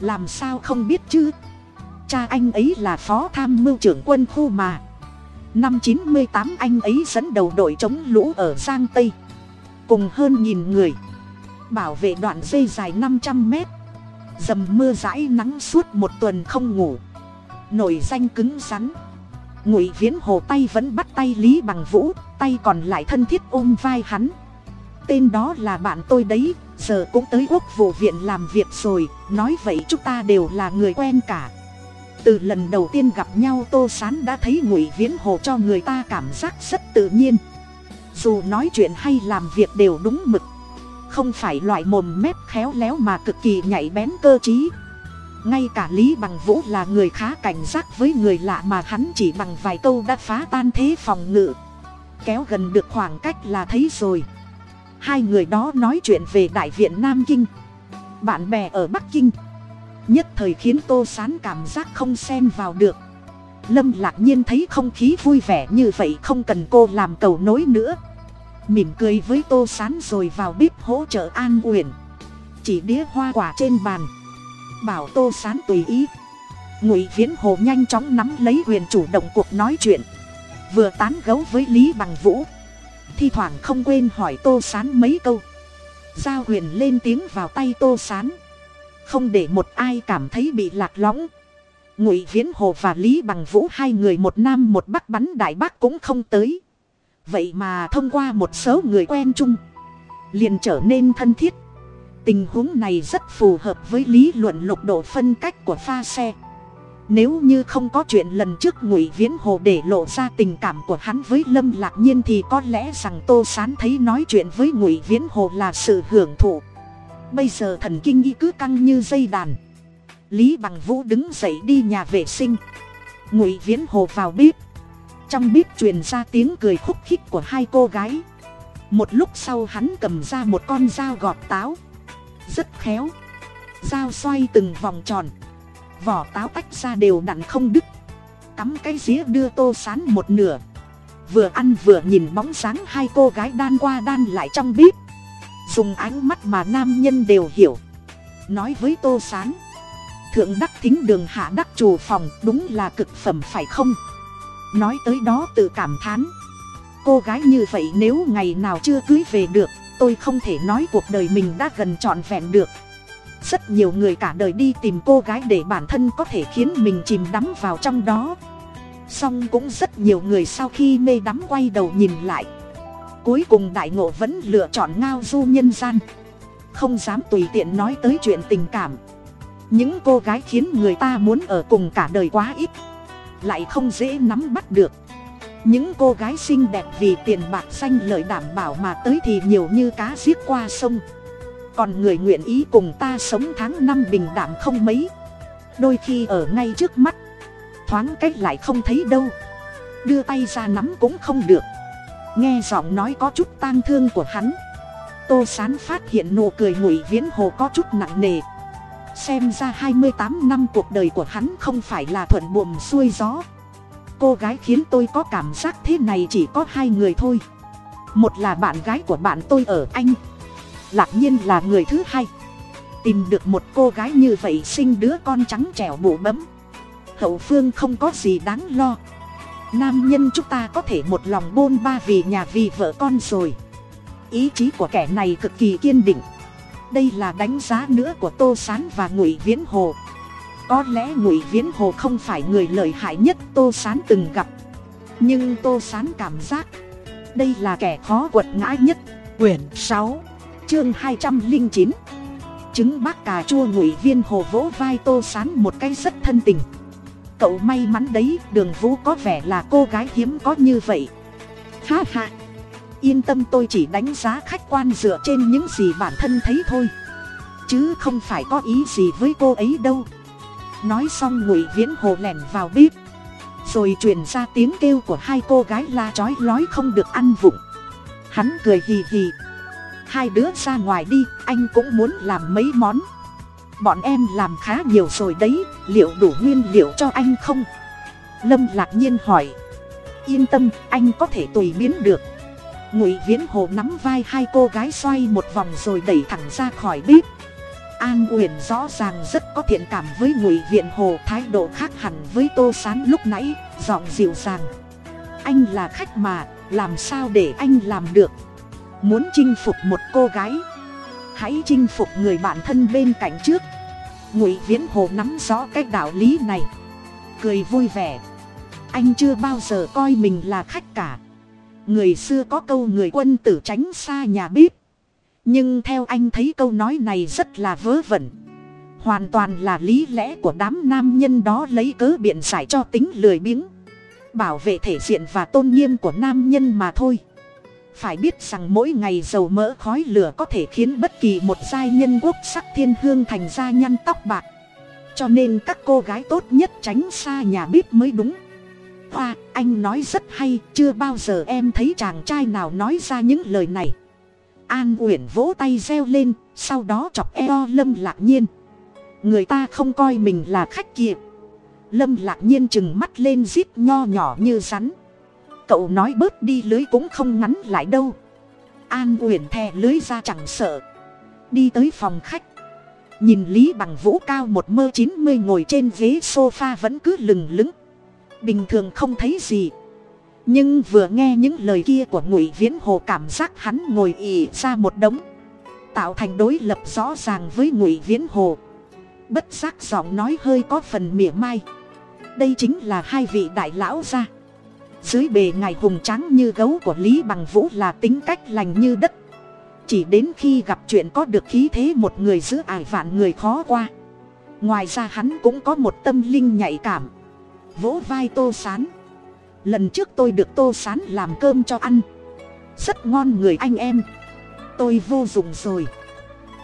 Làm sao không biết chứ? Cha anh ấy là phó tham mưu trưởng quân khu mà. Năm chín mươi tám anh ấy dẫn đầu đội chống lũ ở giang tây. Cùng hơn nghìn người. Bảo vệ đoạn dây dài năm trăm mét. Dầm mưa dãi nắng suốt một tuần không ngủ. Nổi danh cứng rắn. Ngụy viễn hồ tay vẫn bắt tay lý bằng vũ, tay còn lại thân thiết ôm vai hắn. Tên đó là bạn tôi đấy, giờ cũng tới quốc vụ viện làm việc rồi, nói vậy chúng ta đều là người quen cả từ lần đầu tiên gặp nhau tô sán đã thấy ngụy viễn hồ cho người ta cảm giác rất tự nhiên. Dù nói chuyện hay làm việc đều đúng mực. Không phải loại mồm mép khéo léo mà cực kỳ nhạy bén cơ t r í ngay cả lý bằng vũ là người khá cảnh giác với người lạ mà hắn chỉ bằng vài câu đã phá tan thế phòng ngự. Kéo gần được khoảng cách là thấy rồi. Hai người đó nói chuyện về đại viện nam kinh. Bạn bè ở bắc kinh nhất thời khiến tô sán cảm giác không xen vào được. Lâm lạc nhiên thấy không khí vui vẻ như vậy không cần cô làm cầu nối nữa. Mỉm cười với tô sán rồi vào bếp hỗ trợ an uyển chỉ đĩa hoa quả trên bàn. Bảo tô sán tùy ý. Ngụy viễn hồ nhanh chóng nắm lấy quyền chủ động cuộc nói chuyện. Vừa tán gấu với lý bằng vũ. Thi thoảng không quên hỏi tô sán mấy câu. Giao quyền lên tiếng vào tay tô sán không để một ai cảm thấy bị lạc lõng. Ngụy viễn hồ và lý bằng vũ hai người một nam một bắc bắn đại bác cũng không tới. Vậy mà thông qua một số người quen chung, liền trở nên thân thiết. Tình huống này rất phù hợp với lý luận lục độ phân cách của pha xe. Nếu như không có chuyện lần trước ngụy viễn hồ để lộ ra tình cảm của hắn với lâm lạc nhiên thì có lẽ rằng tô sán thấy nói chuyện với ngụy viễn hồ là sự hưởng thụ bây giờ thần kinh y cứ căng như dây đàn. Lý bằng vũ đứng dậy đi nhà vệ sinh. Ngụy viễn hồ vào bếp. Trong bếp truyền ra tiếng cười khúc khích của hai cô gái. Một lúc sau hắn cầm ra một con dao gọt táo. Rất khéo. Dao xoay từng vòng tròn. Vỏ táo tách ra đều đặn không đứt. Cắm cái dĩa đưa tô sán một nửa. Vừa ăn vừa nhìn bóng dáng hai cô gái đan qua đan lại trong bếp dùng ánh mắt mà nam nhân đều hiểu. Nói với tô sán, thượng đắc thính đường hạ đắc trù phòng đúng là cực phẩm phải không? Nói tới đó tự cảm thán, cô gái như vậy nếu ngày nào chưa cưới về được, tôi không thể nói cuộc đời mình đã gần trọn vẹn được. Rất nhiều người cả đời đi tìm cô gái để bản thân có thể khiến mình chìm đắm vào trong đó. Song cũng rất nhiều người sau khi mê đắm quay đầu nhìn lại cuối cùng đại ngộ vẫn lựa chọn ngao du nhân gian. Không dám tùy tiện nói tới chuyện tình cảm. Những cô gái khiến người ta muốn ở cùng cả đời quá ít. Lại không dễ nắm bắt được. Những cô gái xinh đẹp vì tiền bạc xanh lợi đảm bảo mà tới thì nhiều như cá giết qua sông. Còn người nguyện ý cùng ta sống tháng năm bình đảm không mấy. Đôi khi ở ngay trước mắt, thoáng cách lại không thấy đâu. Đưa tay ra nắm cũng không được nghe giọng nói có chút tang thương của hắn. Tô sán phát hiện nụ cười ngụy viễn hồ có chút nặng nề. Xem ra hai mươi tám năm cuộc đời của hắn không phải là thuận buồm xuôi gió. Cô gái khiến tôi có cảm giác thế này chỉ có hai người thôi. Một là bạn gái của bạn tôi ở anh. Lạc nhiên là người thứ hai. Tìm được một cô gái như vậy sinh đứa con trắng trẻo bụ bấm. Hậu phương không có gì đáng lo nam nhân chúng ta có thể một lòng bôn ba vì nhà vì vợ con rồi. Ý chí của kẻ này cực kỳ kiên định. Đây là đánh giá nữa của tô s á n và ngụy viễn hồ. Có lẽ ngụy viễn hồ không phải người lợi hại nhất tô s á n từng gặp. Nhưng tô s á n cảm giác, đây là kẻ khó quật ngã nhất. Quyển sáu, chương hai trăm linh chín. Chứng bác cà chua ngụy viên hồ vỗ vai tô s á n một cái rất thân tình cậu may mắn đấy, đường vũ có vẻ là cô gái hiếm có như vậy. Ha ha. Yên tâm tôi chỉ đánh giá khách quan dựa trên những gì bản thân thấy thôi. Chứ không phải có ý gì với cô ấy đâu. Nói xong ngụy viễn hồ lẻn vào bếp. Rồi truyền ra tiếng kêu của hai cô gái la chói lói không được ăn vụng. Hắn cười hì hì. Hai đứa ra ngoài đi, anh cũng muốn làm mấy món bọn em làm khá nhiều rồi đấy, liệu đủ nguyên liệu cho anh không? Lâm lạc nhiên hỏi. Yên tâm, anh có thể tùy biến được. Ngụy viễn hồ nắm vai hai cô gái xoay một vòng rồi đẩy thẳng ra khỏi bếp. An uyển rõ ràng rất có thiện cảm với ngụy viện hồ, thái độ khác hẳn với tô sán lúc nãy, giọng dịu dàng. Anh là khách mà, làm sao để anh làm được? Muốn chinh phục một cô gái hãy chinh phục người bạn thân bên cạnh trước. Ngụy viễn hồ nắm rõ cái đạo lý này, cười vui vẻ. Anh chưa bao giờ coi mình là khách cả. Người xưa có câu người quân tử tránh xa nhà bếp. Nhưng theo anh thấy câu nói này rất là vớ vẩn. Hoàn toàn là lý lẽ của đám nam nhân đó lấy cớ biện giải cho tính lười biếng. Bảo vệ thể diện và tôn nghiêm của nam nhân mà thôi phải biết rằng mỗi ngày dầu mỡ khói lửa có thể khiến bất kỳ một giai nhân quốc sắc thiên hương thành ra nhăn tóc bạc. Cho nên các cô gái tốt nhất tránh xa nhà bếp mới đúng. Hoa, anh nói rất hay, chưa bao giờ em thấy chàng trai nào nói ra những lời này. An uyển vỗ tay reo lên, sau đó chọc eo lâm lạc nhiên. Người ta không coi mình là khách kịp lâm lạc nhiên chừng mắt lên zip nho nhỏ như rắn cậu nói bớt đi lưới cũng không ngắn lại đâu. An uyển thè lưới ra chẳng sợ. Đi tới phòng khách. Nhìn lý bằng vũ cao một mơ chín mươi ngồi trên ghế sofa vẫn cứ lừng lững. Bình thường không thấy gì. Nhưng vừa nghe những lời kia của ngụy viễn hồ cảm giác hắn ngồi ì ra một đống. Tạo thành đối lập rõ ràng với ngụy viễn hồ. Bất giác giọng nói hơi có phần mỉa mai. Đây chính là hai vị đại lão gia dưới bề ngài hùng trắng như gấu của lý bằng vũ là tính cách lành như đất. Chỉ đến khi gặp chuyện có được khí thế một người giữ ải vạn người khó qua. Ngoài ra hắn cũng có một tâm linh nhạy cảm. Vỗ vai tô sán. Lần trước tôi được tô sán làm cơm cho ăn. Rất ngon người anh em. Tôi vô dụng rồi.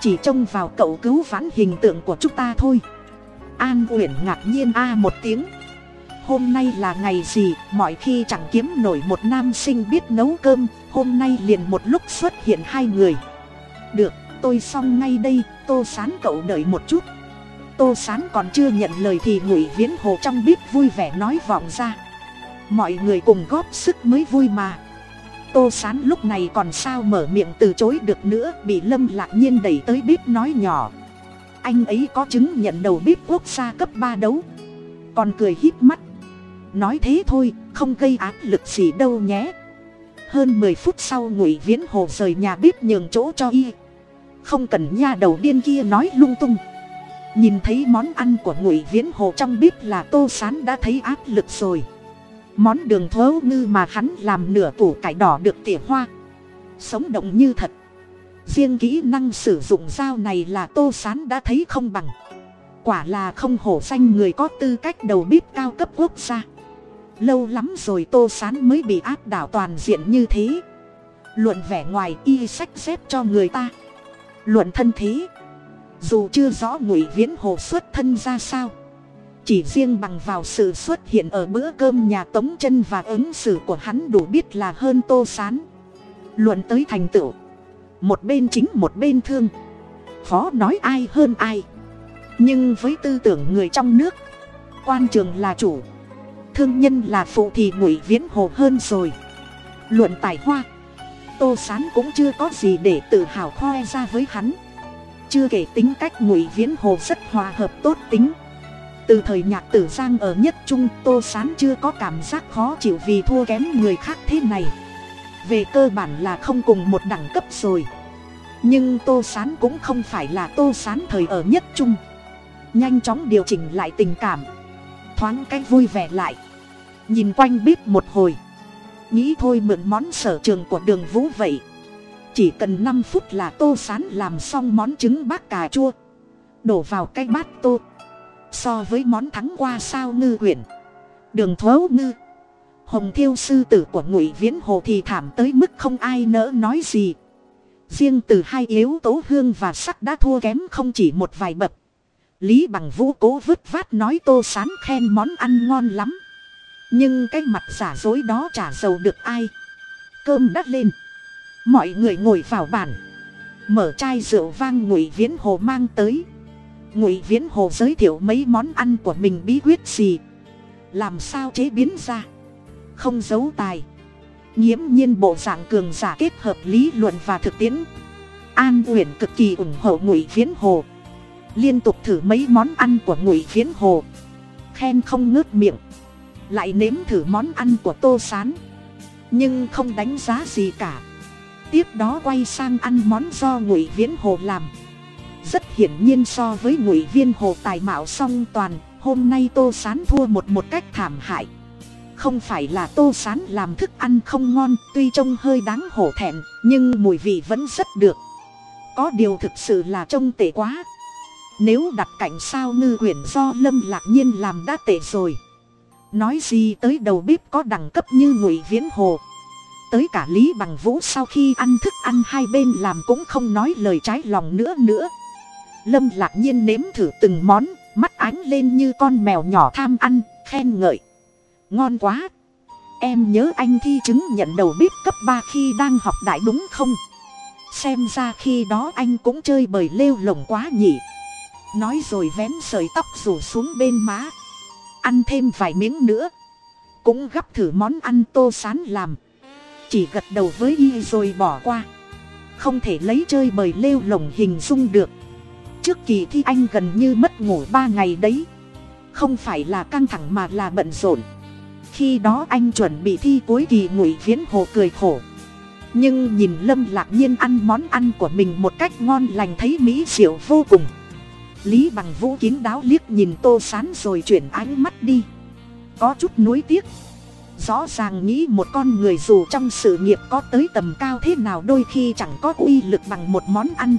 Chỉ trông vào cậu cứu vãn hình tượng của chúng ta thôi. An uyển ngạc nhiên a một tiếng hôm nay là ngày gì, mọi khi chẳng kiếm nổi một nam sinh biết nấu cơm, hôm nay liền một lúc xuất hiện hai người. Được, tôi xong ngay đây, tô sán cậu đợi một chút. Tô sán còn chưa nhận lời thì ngụy viễn hồ trong bếp vui vẻ nói vọng ra. Mọi người cùng góp sức mới vui mà. Tô sán lúc này còn sao mở miệng từ chối được nữa, bị lâm lạc nhiên đẩy tới bếp nói nhỏ. Anh ấy có chứng nhận đầu bếp quốc gia cấp ba đấu. Còn cười hít mắt nói thế thôi, không gây áp lực gì đâu nhé. Hơn mười phút sau ngụy viễn hồ rời nhà bếp nhường chỗ cho y. Không cần nha đầu điên kia nói lung tung. Nhìn thấy món ăn của ngụy viễn hồ trong bếp là tô sán đã thấy áp lực rồi. Món đường thố ngư mà hắn làm nửa củ cải đỏ được tỉa hoa. Sống động như thật. Riêng kỹ năng sử dụng dao này là tô sán đã thấy không bằng. Quả là không hổ danh người có tư cách đầu bếp cao cấp quốc gia lâu lắm rồi tô sán mới bị áp đảo toàn diện như thế. Luận vẻ ngoài y sách xếp cho người ta. Luận thân thế. Dù chưa rõ ngụy viễn hồ xuất thân ra sao. Chỉ riêng bằng vào sự xuất hiện ở bữa cơm nhà tống chân và ứng xử của hắn đủ biết là hơn tô sán. Luận tới thành tựu. Một bên chính một bên thương. Khó nói ai hơn ai. Nhưng với tư tưởng người trong nước, quan trường là chủ thương nhân là phụ thì ngụy viễn hồ hơn rồi. Luận tài hoa, tô sán cũng chưa có gì để tự hào khoe ra với hắn. Chưa kể tính cách ngụy viễn hồ rất hòa hợp tốt tính. Từ thời nhạc tử giang ở nhất trung, tô sán chưa có cảm giác khó chịu vì thua kém người khác thế này. Về cơ bản là không cùng một đẳng cấp rồi. Nhưng tô sán cũng không phải là tô sán thời ở nhất trung. Nhanh chóng điều chỉnh lại tình cảm thoáng cái vui vẻ lại. Nhìn quanh bếp một hồi. Nghĩ thôi mượn món sở trường của đường vũ vậy. Chỉ cần năm phút là tô sán làm xong món trứng bác cà chua. Đổ vào cái bát tô. So với món thắng qua sao ngư quyển. Đường thố ngư. Hồng thiêu sư tử của ngụy viễn hồ thì thảm tới mức không ai nỡ nói gì. Riêng từ hai yếu tố hương và sắc đã thua kém không chỉ một vài bậc lý bằng vũ cố vứt vát nói tô sán khen món ăn ngon lắm. Nhưng cái mặt giả dối đó chả giàu được ai. Cơm đắt lên. Mọi người ngồi vào bàn. Mở chai rượu vang ngụy viễn hồ mang tới. Ngụy viễn hồ giới thiệu mấy món ăn của mình bí quyết gì? Làm sao chế biến ra? Không giấu tài. Nghiễm nhiên bộ dạng cường giả kết hợp lý luận và thực tiễn. An uyển cực kỳ ủng hộ ngụy viễn hồ liên tục thử mấy món ăn của ngụy viễn hồ. Khen không ngớt miệng. Lại nếm thử món ăn của tô s á n nhưng không đánh giá gì cả. Tiếp đó quay sang ăn món do ngụy viễn hồ làm. Rất hiển nhiên so với ngụy viên hồ tài mạo song toàn, hôm nay tô s á n thua một một cách thảm hại. Không phải là tô s á n làm thức ăn không ngon, tuy trông hơi đáng hổ thẹn, nhưng mùi vị vẫn rất được. Có điều thực sự là trông tệ quá nếu đặt cạnh sao ngư quyển do lâm lạc nhiên làm đã tệ rồi. Nói gì tới đầu bếp có đẳng cấp như ngụy viễn hồ. Tới cả lý bằng vũ sau khi ăn thức ăn hai bên làm cũng không nói lời trái lòng nữa nữa. Lâm lạc nhiên nếm thử từng món, mắt ánh lên như con mèo nhỏ tham ăn, khen ngợi. Ngon quá. Em nhớ anh thi chứng nhận đầu bếp cấp ba khi đang học đại đúng không? Xem ra khi đó anh cũng chơi bời lêu lồng quá nhỉ nói rồi vén sợi tóc rủ xuống bên má. Ăn thêm vài miếng nữa. Cũng gắp thử món ăn tô sán làm. Chỉ gật đầu với y rồi bỏ qua. Không thể lấy chơi bời lêu lồng hình dung được. Trước kỳ thi anh gần như mất ngủ ba ngày đấy. Không phải là căng thẳng mà là bận rộn. Khi đó anh chuẩn bị thi cuối kỳ ngụy viễn hồ cười khổ. Nhưng nhìn lâm lạc nhiên ăn món ăn của mình một cách ngon lành thấy mỹ diệu vô cùng lý bằng vũ kín đáo liếc nhìn tô sán rồi chuyển ánh mắt đi. Có chút nuối tiếc. Rõ ràng nghĩ một con người dù trong sự nghiệp có tới tầm cao thế nào đôi khi chẳng có uy lực bằng một món ăn.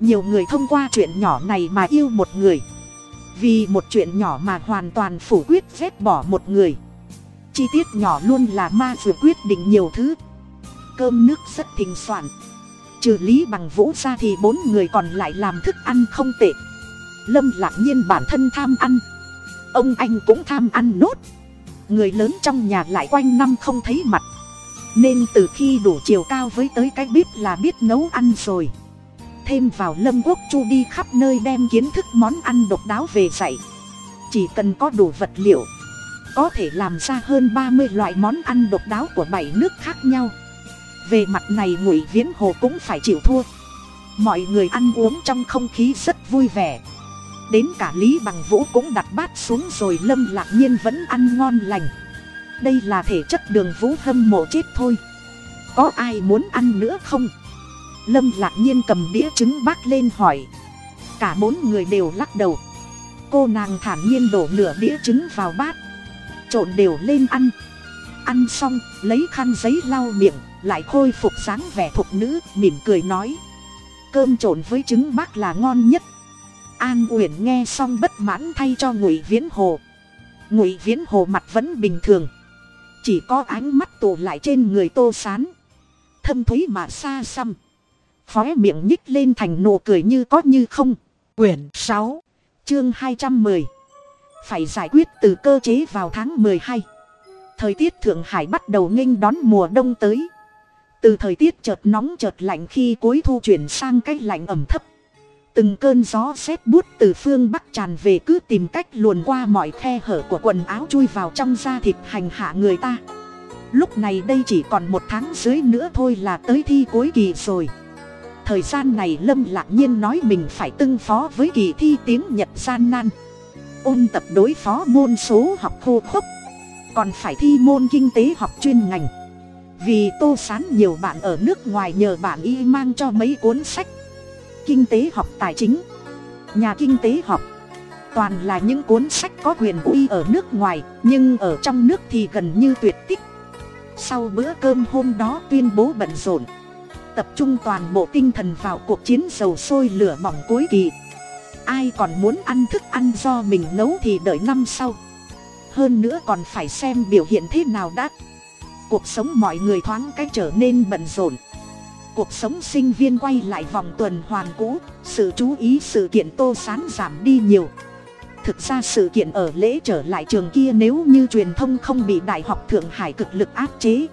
Nhiều người thông qua chuyện nhỏ này mà yêu một người. Vì một chuyện nhỏ mà hoàn toàn phủ quyết vét bỏ một người. Chi tiết nhỏ luôn là ma vừa quyết định nhiều thứ. Cơm nước rất thình soạn. Trừ lý bằng vũ ra thì bốn người còn lại làm thức ăn không tệ lâm lạc nhiên bản thân tham ăn. Ông anh cũng tham ăn nốt. Người lớn trong nhà lại quanh năm không thấy mặt. Nên từ khi đủ chiều cao với tới cái bếp là biết nấu ăn rồi. Thêm vào lâm quốc chu đi khắp nơi đem kiến thức món ăn độc đáo về dạy. Chỉ cần có đủ vật liệu, có thể làm ra hơn ba mươi loại món ăn độc đáo của bảy nước khác nhau. Về mặt này ngụy viễn hồ cũng phải chịu thua. Mọi người ăn uống trong không khí rất vui vẻ đến cả lý bằng vũ cũng đặt bát xuống rồi lâm lạc nhiên vẫn ăn ngon lành. Đây là thể chất đường vũ hâm mộ chết thôi. Có ai muốn ăn nữa không? Lâm lạc nhiên cầm đĩa trứng bác lên hỏi. Cả bốn người đều lắc đầu. Cô nàng thản nhiên đổ nửa đĩa trứng vào bát. Trộn đều lên ăn. Ăn xong, lấy khăn giấy lau miệng, lại khôi phục dáng vẻ thục nữ, mỉm cười nói. Cơm trộn với trứng bác là ngon nhất an uyển nghe xong bất mãn thay cho ngụy viễn hồ. Ngụy viễn hồ mặt vẫn bình thường. Chỉ có ánh mắt tụ lại trên người tô sán. Thâm thúy mà xa xăm. Phó miệng nhích lên thành nụ cười như có như không. Quyển sáu, chương hai trăm mười. Phải giải quyết từ cơ chế vào tháng mười hai. Thời tiết thượng hải bắt đầu nghênh đón mùa đông tới. Từ thời tiết chợt nóng chợt lạnh khi cuối thu chuyển sang cái lạnh ẩm thấp từng cơn gió rét buốt từ phương bắc tràn về cứ tìm cách luồn qua mọi khe hở của quần áo chui vào trong da thịt hành hạ người ta. Lúc này đây chỉ còn một tháng dưới nữa thôi là tới thi cuối kỳ rồi. Thời gian này lâm lạc nhiên nói mình phải tưng phó với kỳ thi tiếng nhật gian nan. Ôn tập đối phó môn số học khô khốc còn phải thi môn kinh tế học chuyên ngành. Vì tô sán nhiều bạn ở nước ngoài nhờ bạn y mang cho mấy cuốn sách kinh tế học tài chính. Nhà kinh tế học. Toàn là những cuốn sách có quyền uy ở nước ngoài, nhưng ở trong nước thì gần như tuyệt tích. Sau bữa cơm hôm đó tuyên bố bận rộn. Tập trung toàn bộ tinh thần vào cuộc chiến dầu sôi lửa bỏng cuối kỳ. Ai còn muốn ăn thức ăn do mình nấu thì đợi năm sau. Hơn nữa còn phải xem biểu hiện thế nào đã. Cuộc sống mọi người thoáng cái trở nên bận rộn cuộc sống sinh viên quay lại vòng tuần hoàn cũ, sự chú ý sự kiện tô sán giảm đi nhiều. Thực ra sự kiện ở lễ trở lại trường kia nếu như truyền thông không bị đại học thượng hải cực lực áp chế,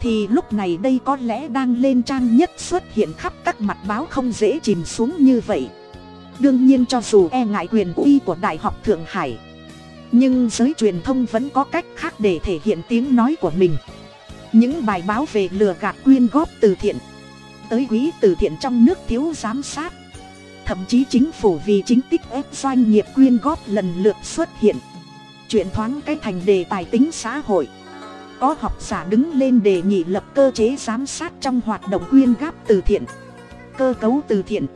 thì lúc này đây có lẽ đang lên trang nhất xuất hiện khắp các mặt báo không dễ chìm xuống như vậy. Đương nhiên cho dù e ngại quyền uy của đại học thượng hải, nhưng giới truyền thông vẫn có cách khác để thể hiện tiếng nói của mình. Những bài báo về lừa gạt quyên góp từ thiện tới quỹ từ thiện trong nước thiếu giám sát. Thậm chí chính phủ vì chính tích ép doanh nghiệp quyên góp lần lượt xuất hiện. Chuyện thoáng cái thành đề tài tính xã hội. Có học giả đứng lên đề nghị lập cơ chế giám sát trong hoạt động quyên góp từ thiện. Cơ cấu từ thiện.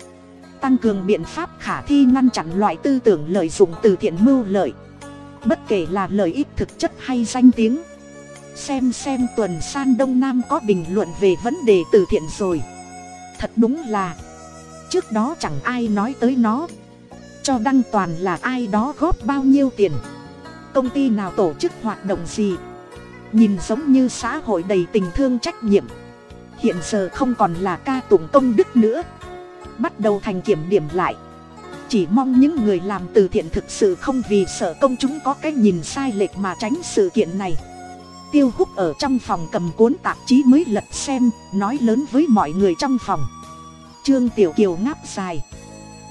Tăng cường biện pháp khả thi ngăn chặn loại tư tưởng lợi dụng từ thiện mưu lợi. Bất kể là lợi ích thực chất hay danh tiếng. Xem xem tuần san đông nam có bình luận về vấn đề từ thiện rồi thật đúng là, trước đó chẳng ai nói tới nó. Cho đăng toàn là ai đó góp bao nhiêu tiền. Công ty nào tổ chức hoạt động gì. Nhìn giống như xã hội đầy tình thương trách nhiệm. Hiện giờ không còn là ca tụng công đức nữa. Bắt đầu thành kiểm điểm lại. Chỉ mong những người làm từ thiện thực sự không vì sợ công chúng có cái nhìn sai lệch mà tránh sự kiện này tiêu Húc ở trong phòng cầm cuốn tạp chí mới lật xem, nói lớn với mọi người trong phòng. Trương tiểu kiều ngáp dài.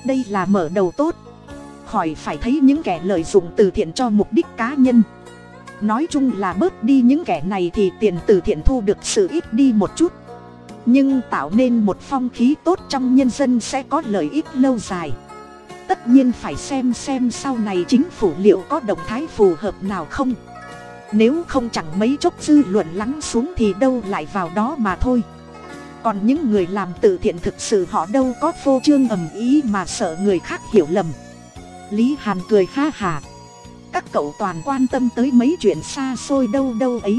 Đây là mở đầu tốt. Khỏi phải thấy những kẻ lợi dụng từ thiện cho mục đích cá nhân. Nói chung là bớt đi những kẻ này thì tiền từ thiện thu được sự ít đi một chút. Nhưng tạo nên một phong khí tốt trong nhân dân sẽ có lợi ích lâu dài. Tất nhiên phải xem xem sau này chính phủ liệu có động thái phù hợp nào không nếu không chẳng mấy chốc dư luận lắng xuống thì đâu lại vào đó mà thôi. Còn những người làm từ thiện thực sự họ đâu có phô trương ầm ý mà sợ người khác hiểu lầm. Lý hàn cười ha hà. Các cậu toàn quan tâm tới mấy chuyện xa xôi đâu đâu ấy.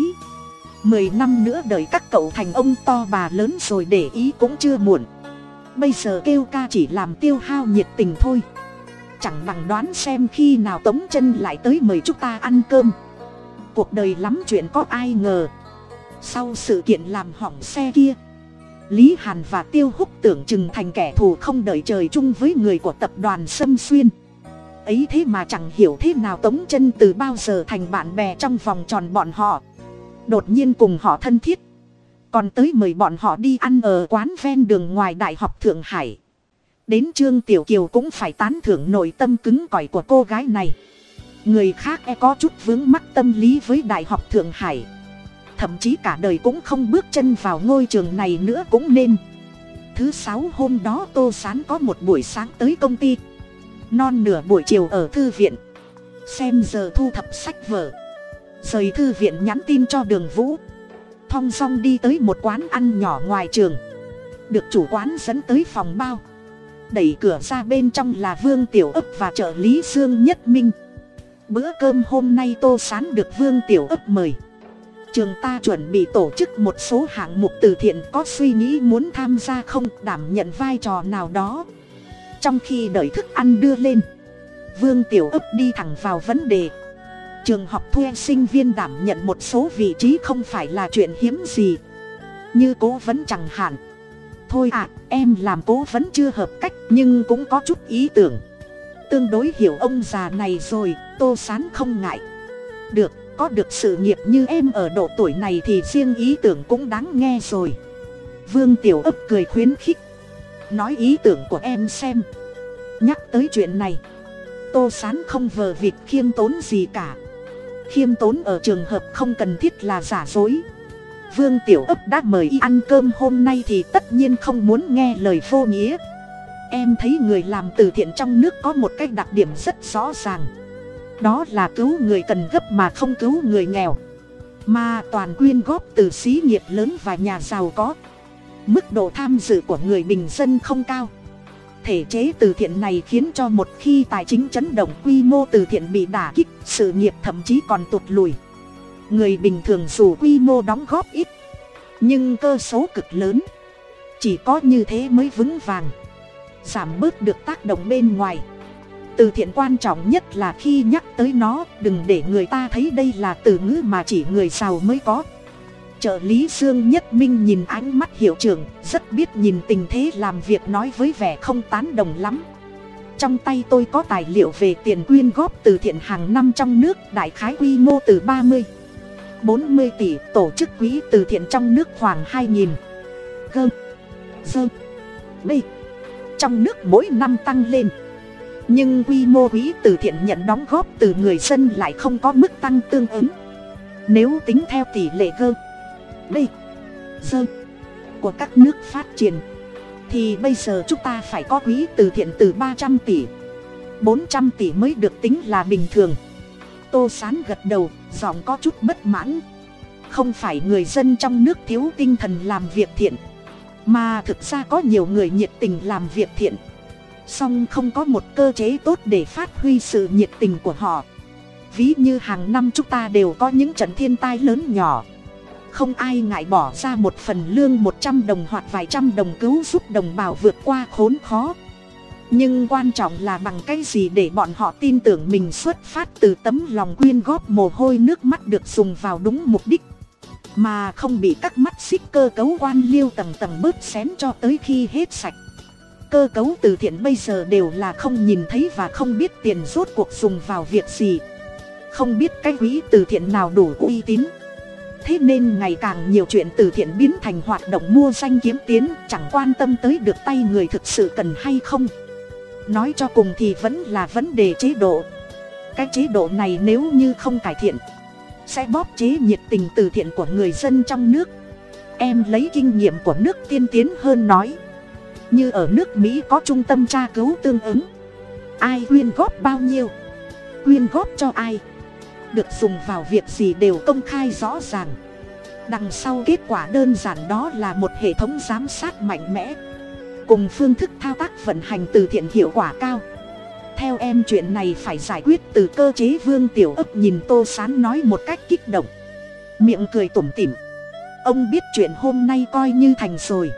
Mười năm nữa đợi các cậu thành ông to bà lớn rồi để ý cũng chưa muộn. Bây giờ kêu ca chỉ làm tiêu hao nhiệt tình thôi. Chẳng bằng đoán xem khi nào tống chân lại tới mời chúng ta ăn cơm cuộc đời lắm chuyện có ai ngờ. Sau sự kiện làm hỏng xe kia, lý hàn và tiêu húc tưởng chừng thành kẻ thù không đợi trời chung với người của tập đoàn sâm xuyên. Ấy thế mà chẳng hiểu thế nào tống chân từ bao giờ thành bạn bè trong vòng tròn bọn họ. Đột nhiên cùng họ thân thiết, còn tới mời bọn họ đi ăn ở quán ven đường ngoài đại học thượng hải. Đến trương tiểu kiều cũng phải tán thưởng nội tâm cứng cỏi của cô gái này người khác e có chút vướng mắc tâm lý với đại học thượng hải. Thậm chí cả đời cũng không bước chân vào ngôi trường này nữa cũng nên. Thứ sáu hôm đó tô sán có một buổi sáng tới công ty. Non nửa buổi chiều ở thư viện. Xem giờ thu thập sách vở. Rời thư viện nhắn tin cho đường vũ. Thong song đi tới một quán ăn nhỏ ngoài trường. Được chủ quán dẫn tới phòng bao. Đẩy cửa ra bên trong là vương tiểu ấp và trợ lý dương nhất minh bữa cơm hôm nay tô sán được vương tiểu ấp mời. Trường ta chuẩn bị tổ chức một số hạng mục từ thiện, có suy nghĩ muốn tham gia không, đảm nhận vai trò nào đó. Trong khi đợi thức ăn đưa lên, vương tiểu ấp đi thẳng vào vấn đề. Trường học thuê sinh viên đảm nhận một số vị trí không phải là chuyện hiếm gì. Như cố vấn chẳng hạn. Thôi à em làm cố vấn chưa hợp cách, nhưng cũng có chút ý tưởng tương đối hiểu ông già này rồi, tô sán không ngại. Được, có được sự nghiệp như em ở độ tuổi này thì riêng ý tưởng cũng đáng nghe rồi. Vương tiểu ấp cười khuyến khích. Nói ý tưởng của em xem. Nhắc tới chuyện này, tô sán không vờ vịt khiêm tốn gì cả. Khiêm tốn ở trường hợp không cần thiết là giả dối. Vương tiểu ấp đã mời y ăn cơm hôm nay thì tất nhiên không muốn nghe lời vô nghĩa em thấy người làm từ thiện trong nước có một cái đặc điểm rất rõ ràng. Đó là cứu người cần gấp mà không cứu người nghèo. Mà toàn quyên góp từ xí nghiệp lớn và nhà giàu có. Mức độ tham dự của người bình dân không cao. Thể chế từ thiện này khiến cho một khi tài chính chấn động, quy mô từ thiện bị đả kích, sự nghiệp thậm chí còn tụt lùi. Người bình thường dù quy mô đóng góp ít, nhưng cơ số cực lớn. Chỉ có như thế mới vững vàng giảm bớt được tác động bên ngoài. Từ thiện quan trọng nhất là khi nhắc tới nó, đừng để người ta thấy đây là từ ngữ mà chỉ người giàu mới có. Trợ lý dương nhất minh nhìn ánh mắt hiệu trưởng, rất biết nhìn tình thế làm việc nói với vẻ không tán đồng lắm. Trong tay tôi có tài liệu về tiền quyên góp từ thiện hàng năm trong nước, đại khái quy mô từ ba mươi, bốn mươi tỷ, tổ chức quỹ từ thiện trong nước khoảng hai nghìn. Gơm dơ bê trong nước mỗi năm tăng lên. Nhưng quy mô quỹ từ thiện nhận đóng góp từ người dân lại không có mức tăng tương ứng. Nếu tính theo tỷ lệ gơ b dơ của các nước phát triển, thì bây giờ chúng ta phải có quỹ từ thiện từ ba trăm tỷ. bốn trăm tỷ mới được tính là bình thường. Tô sán gật đầu, giọng có chút bất mãn. Không phải người dân trong nước thiếu tinh thần làm việc thiện mà thực ra có nhiều người nhiệt tình làm việc thiện. Song không có một cơ chế tốt để phát huy sự nhiệt tình của họ. Ví như hàng năm chúng ta đều có những trận thiên tai lớn nhỏ. Không ai ngại bỏ ra một phần lương một trăm đồng hoặc vài trăm đồng cứu giúp đồng bào vượt qua khốn khó. Nhưng quan trọng là bằng cái gì để bọn họ tin tưởng mình xuất phát từ tấm lòng quyên góp mồ hôi nước mắt được dùng vào đúng mục đích mà không bị các mắt xích cơ cấu quan liêu tầng tầng bớt xén cho tới khi hết sạch. Cơ cấu từ thiện bây giờ đều là không nhìn thấy và không biết tiền rốt cuộc dùng vào việc gì. Không biết cái quỹ từ thiện nào đủ uy tín. Thế nên ngày càng nhiều chuyện từ thiện biến thành hoạt động mua danh kiếm tiến, chẳng quan tâm tới được tay người thực sự cần hay không. Nói cho cùng thì vẫn là vấn đề chế độ. Cái chế độ này nếu như không cải thiện sẽ bóp chế nhiệt tình từ thiện của người dân trong nước. Em lấy kinh nghiệm của nước tiên tiến hơn nói. Như ở nước mỹ có trung tâm tra cứu tương ứng. Ai quyên góp bao nhiêu? Quyên góp cho ai? Được dùng vào việc gì đều công khai rõ ràng. Đằng sau kết quả đơn giản đó là một hệ thống giám sát mạnh mẽ. Cùng phương thức thao tác vận hành từ thiện hiệu quả cao theo em chuyện này phải giải quyết từ cơ chế vương tiểu ấp nhìn tô sán nói một cách kích động. Miệng cười tủm tỉm. Ông biết chuyện hôm nay coi như thành rồi.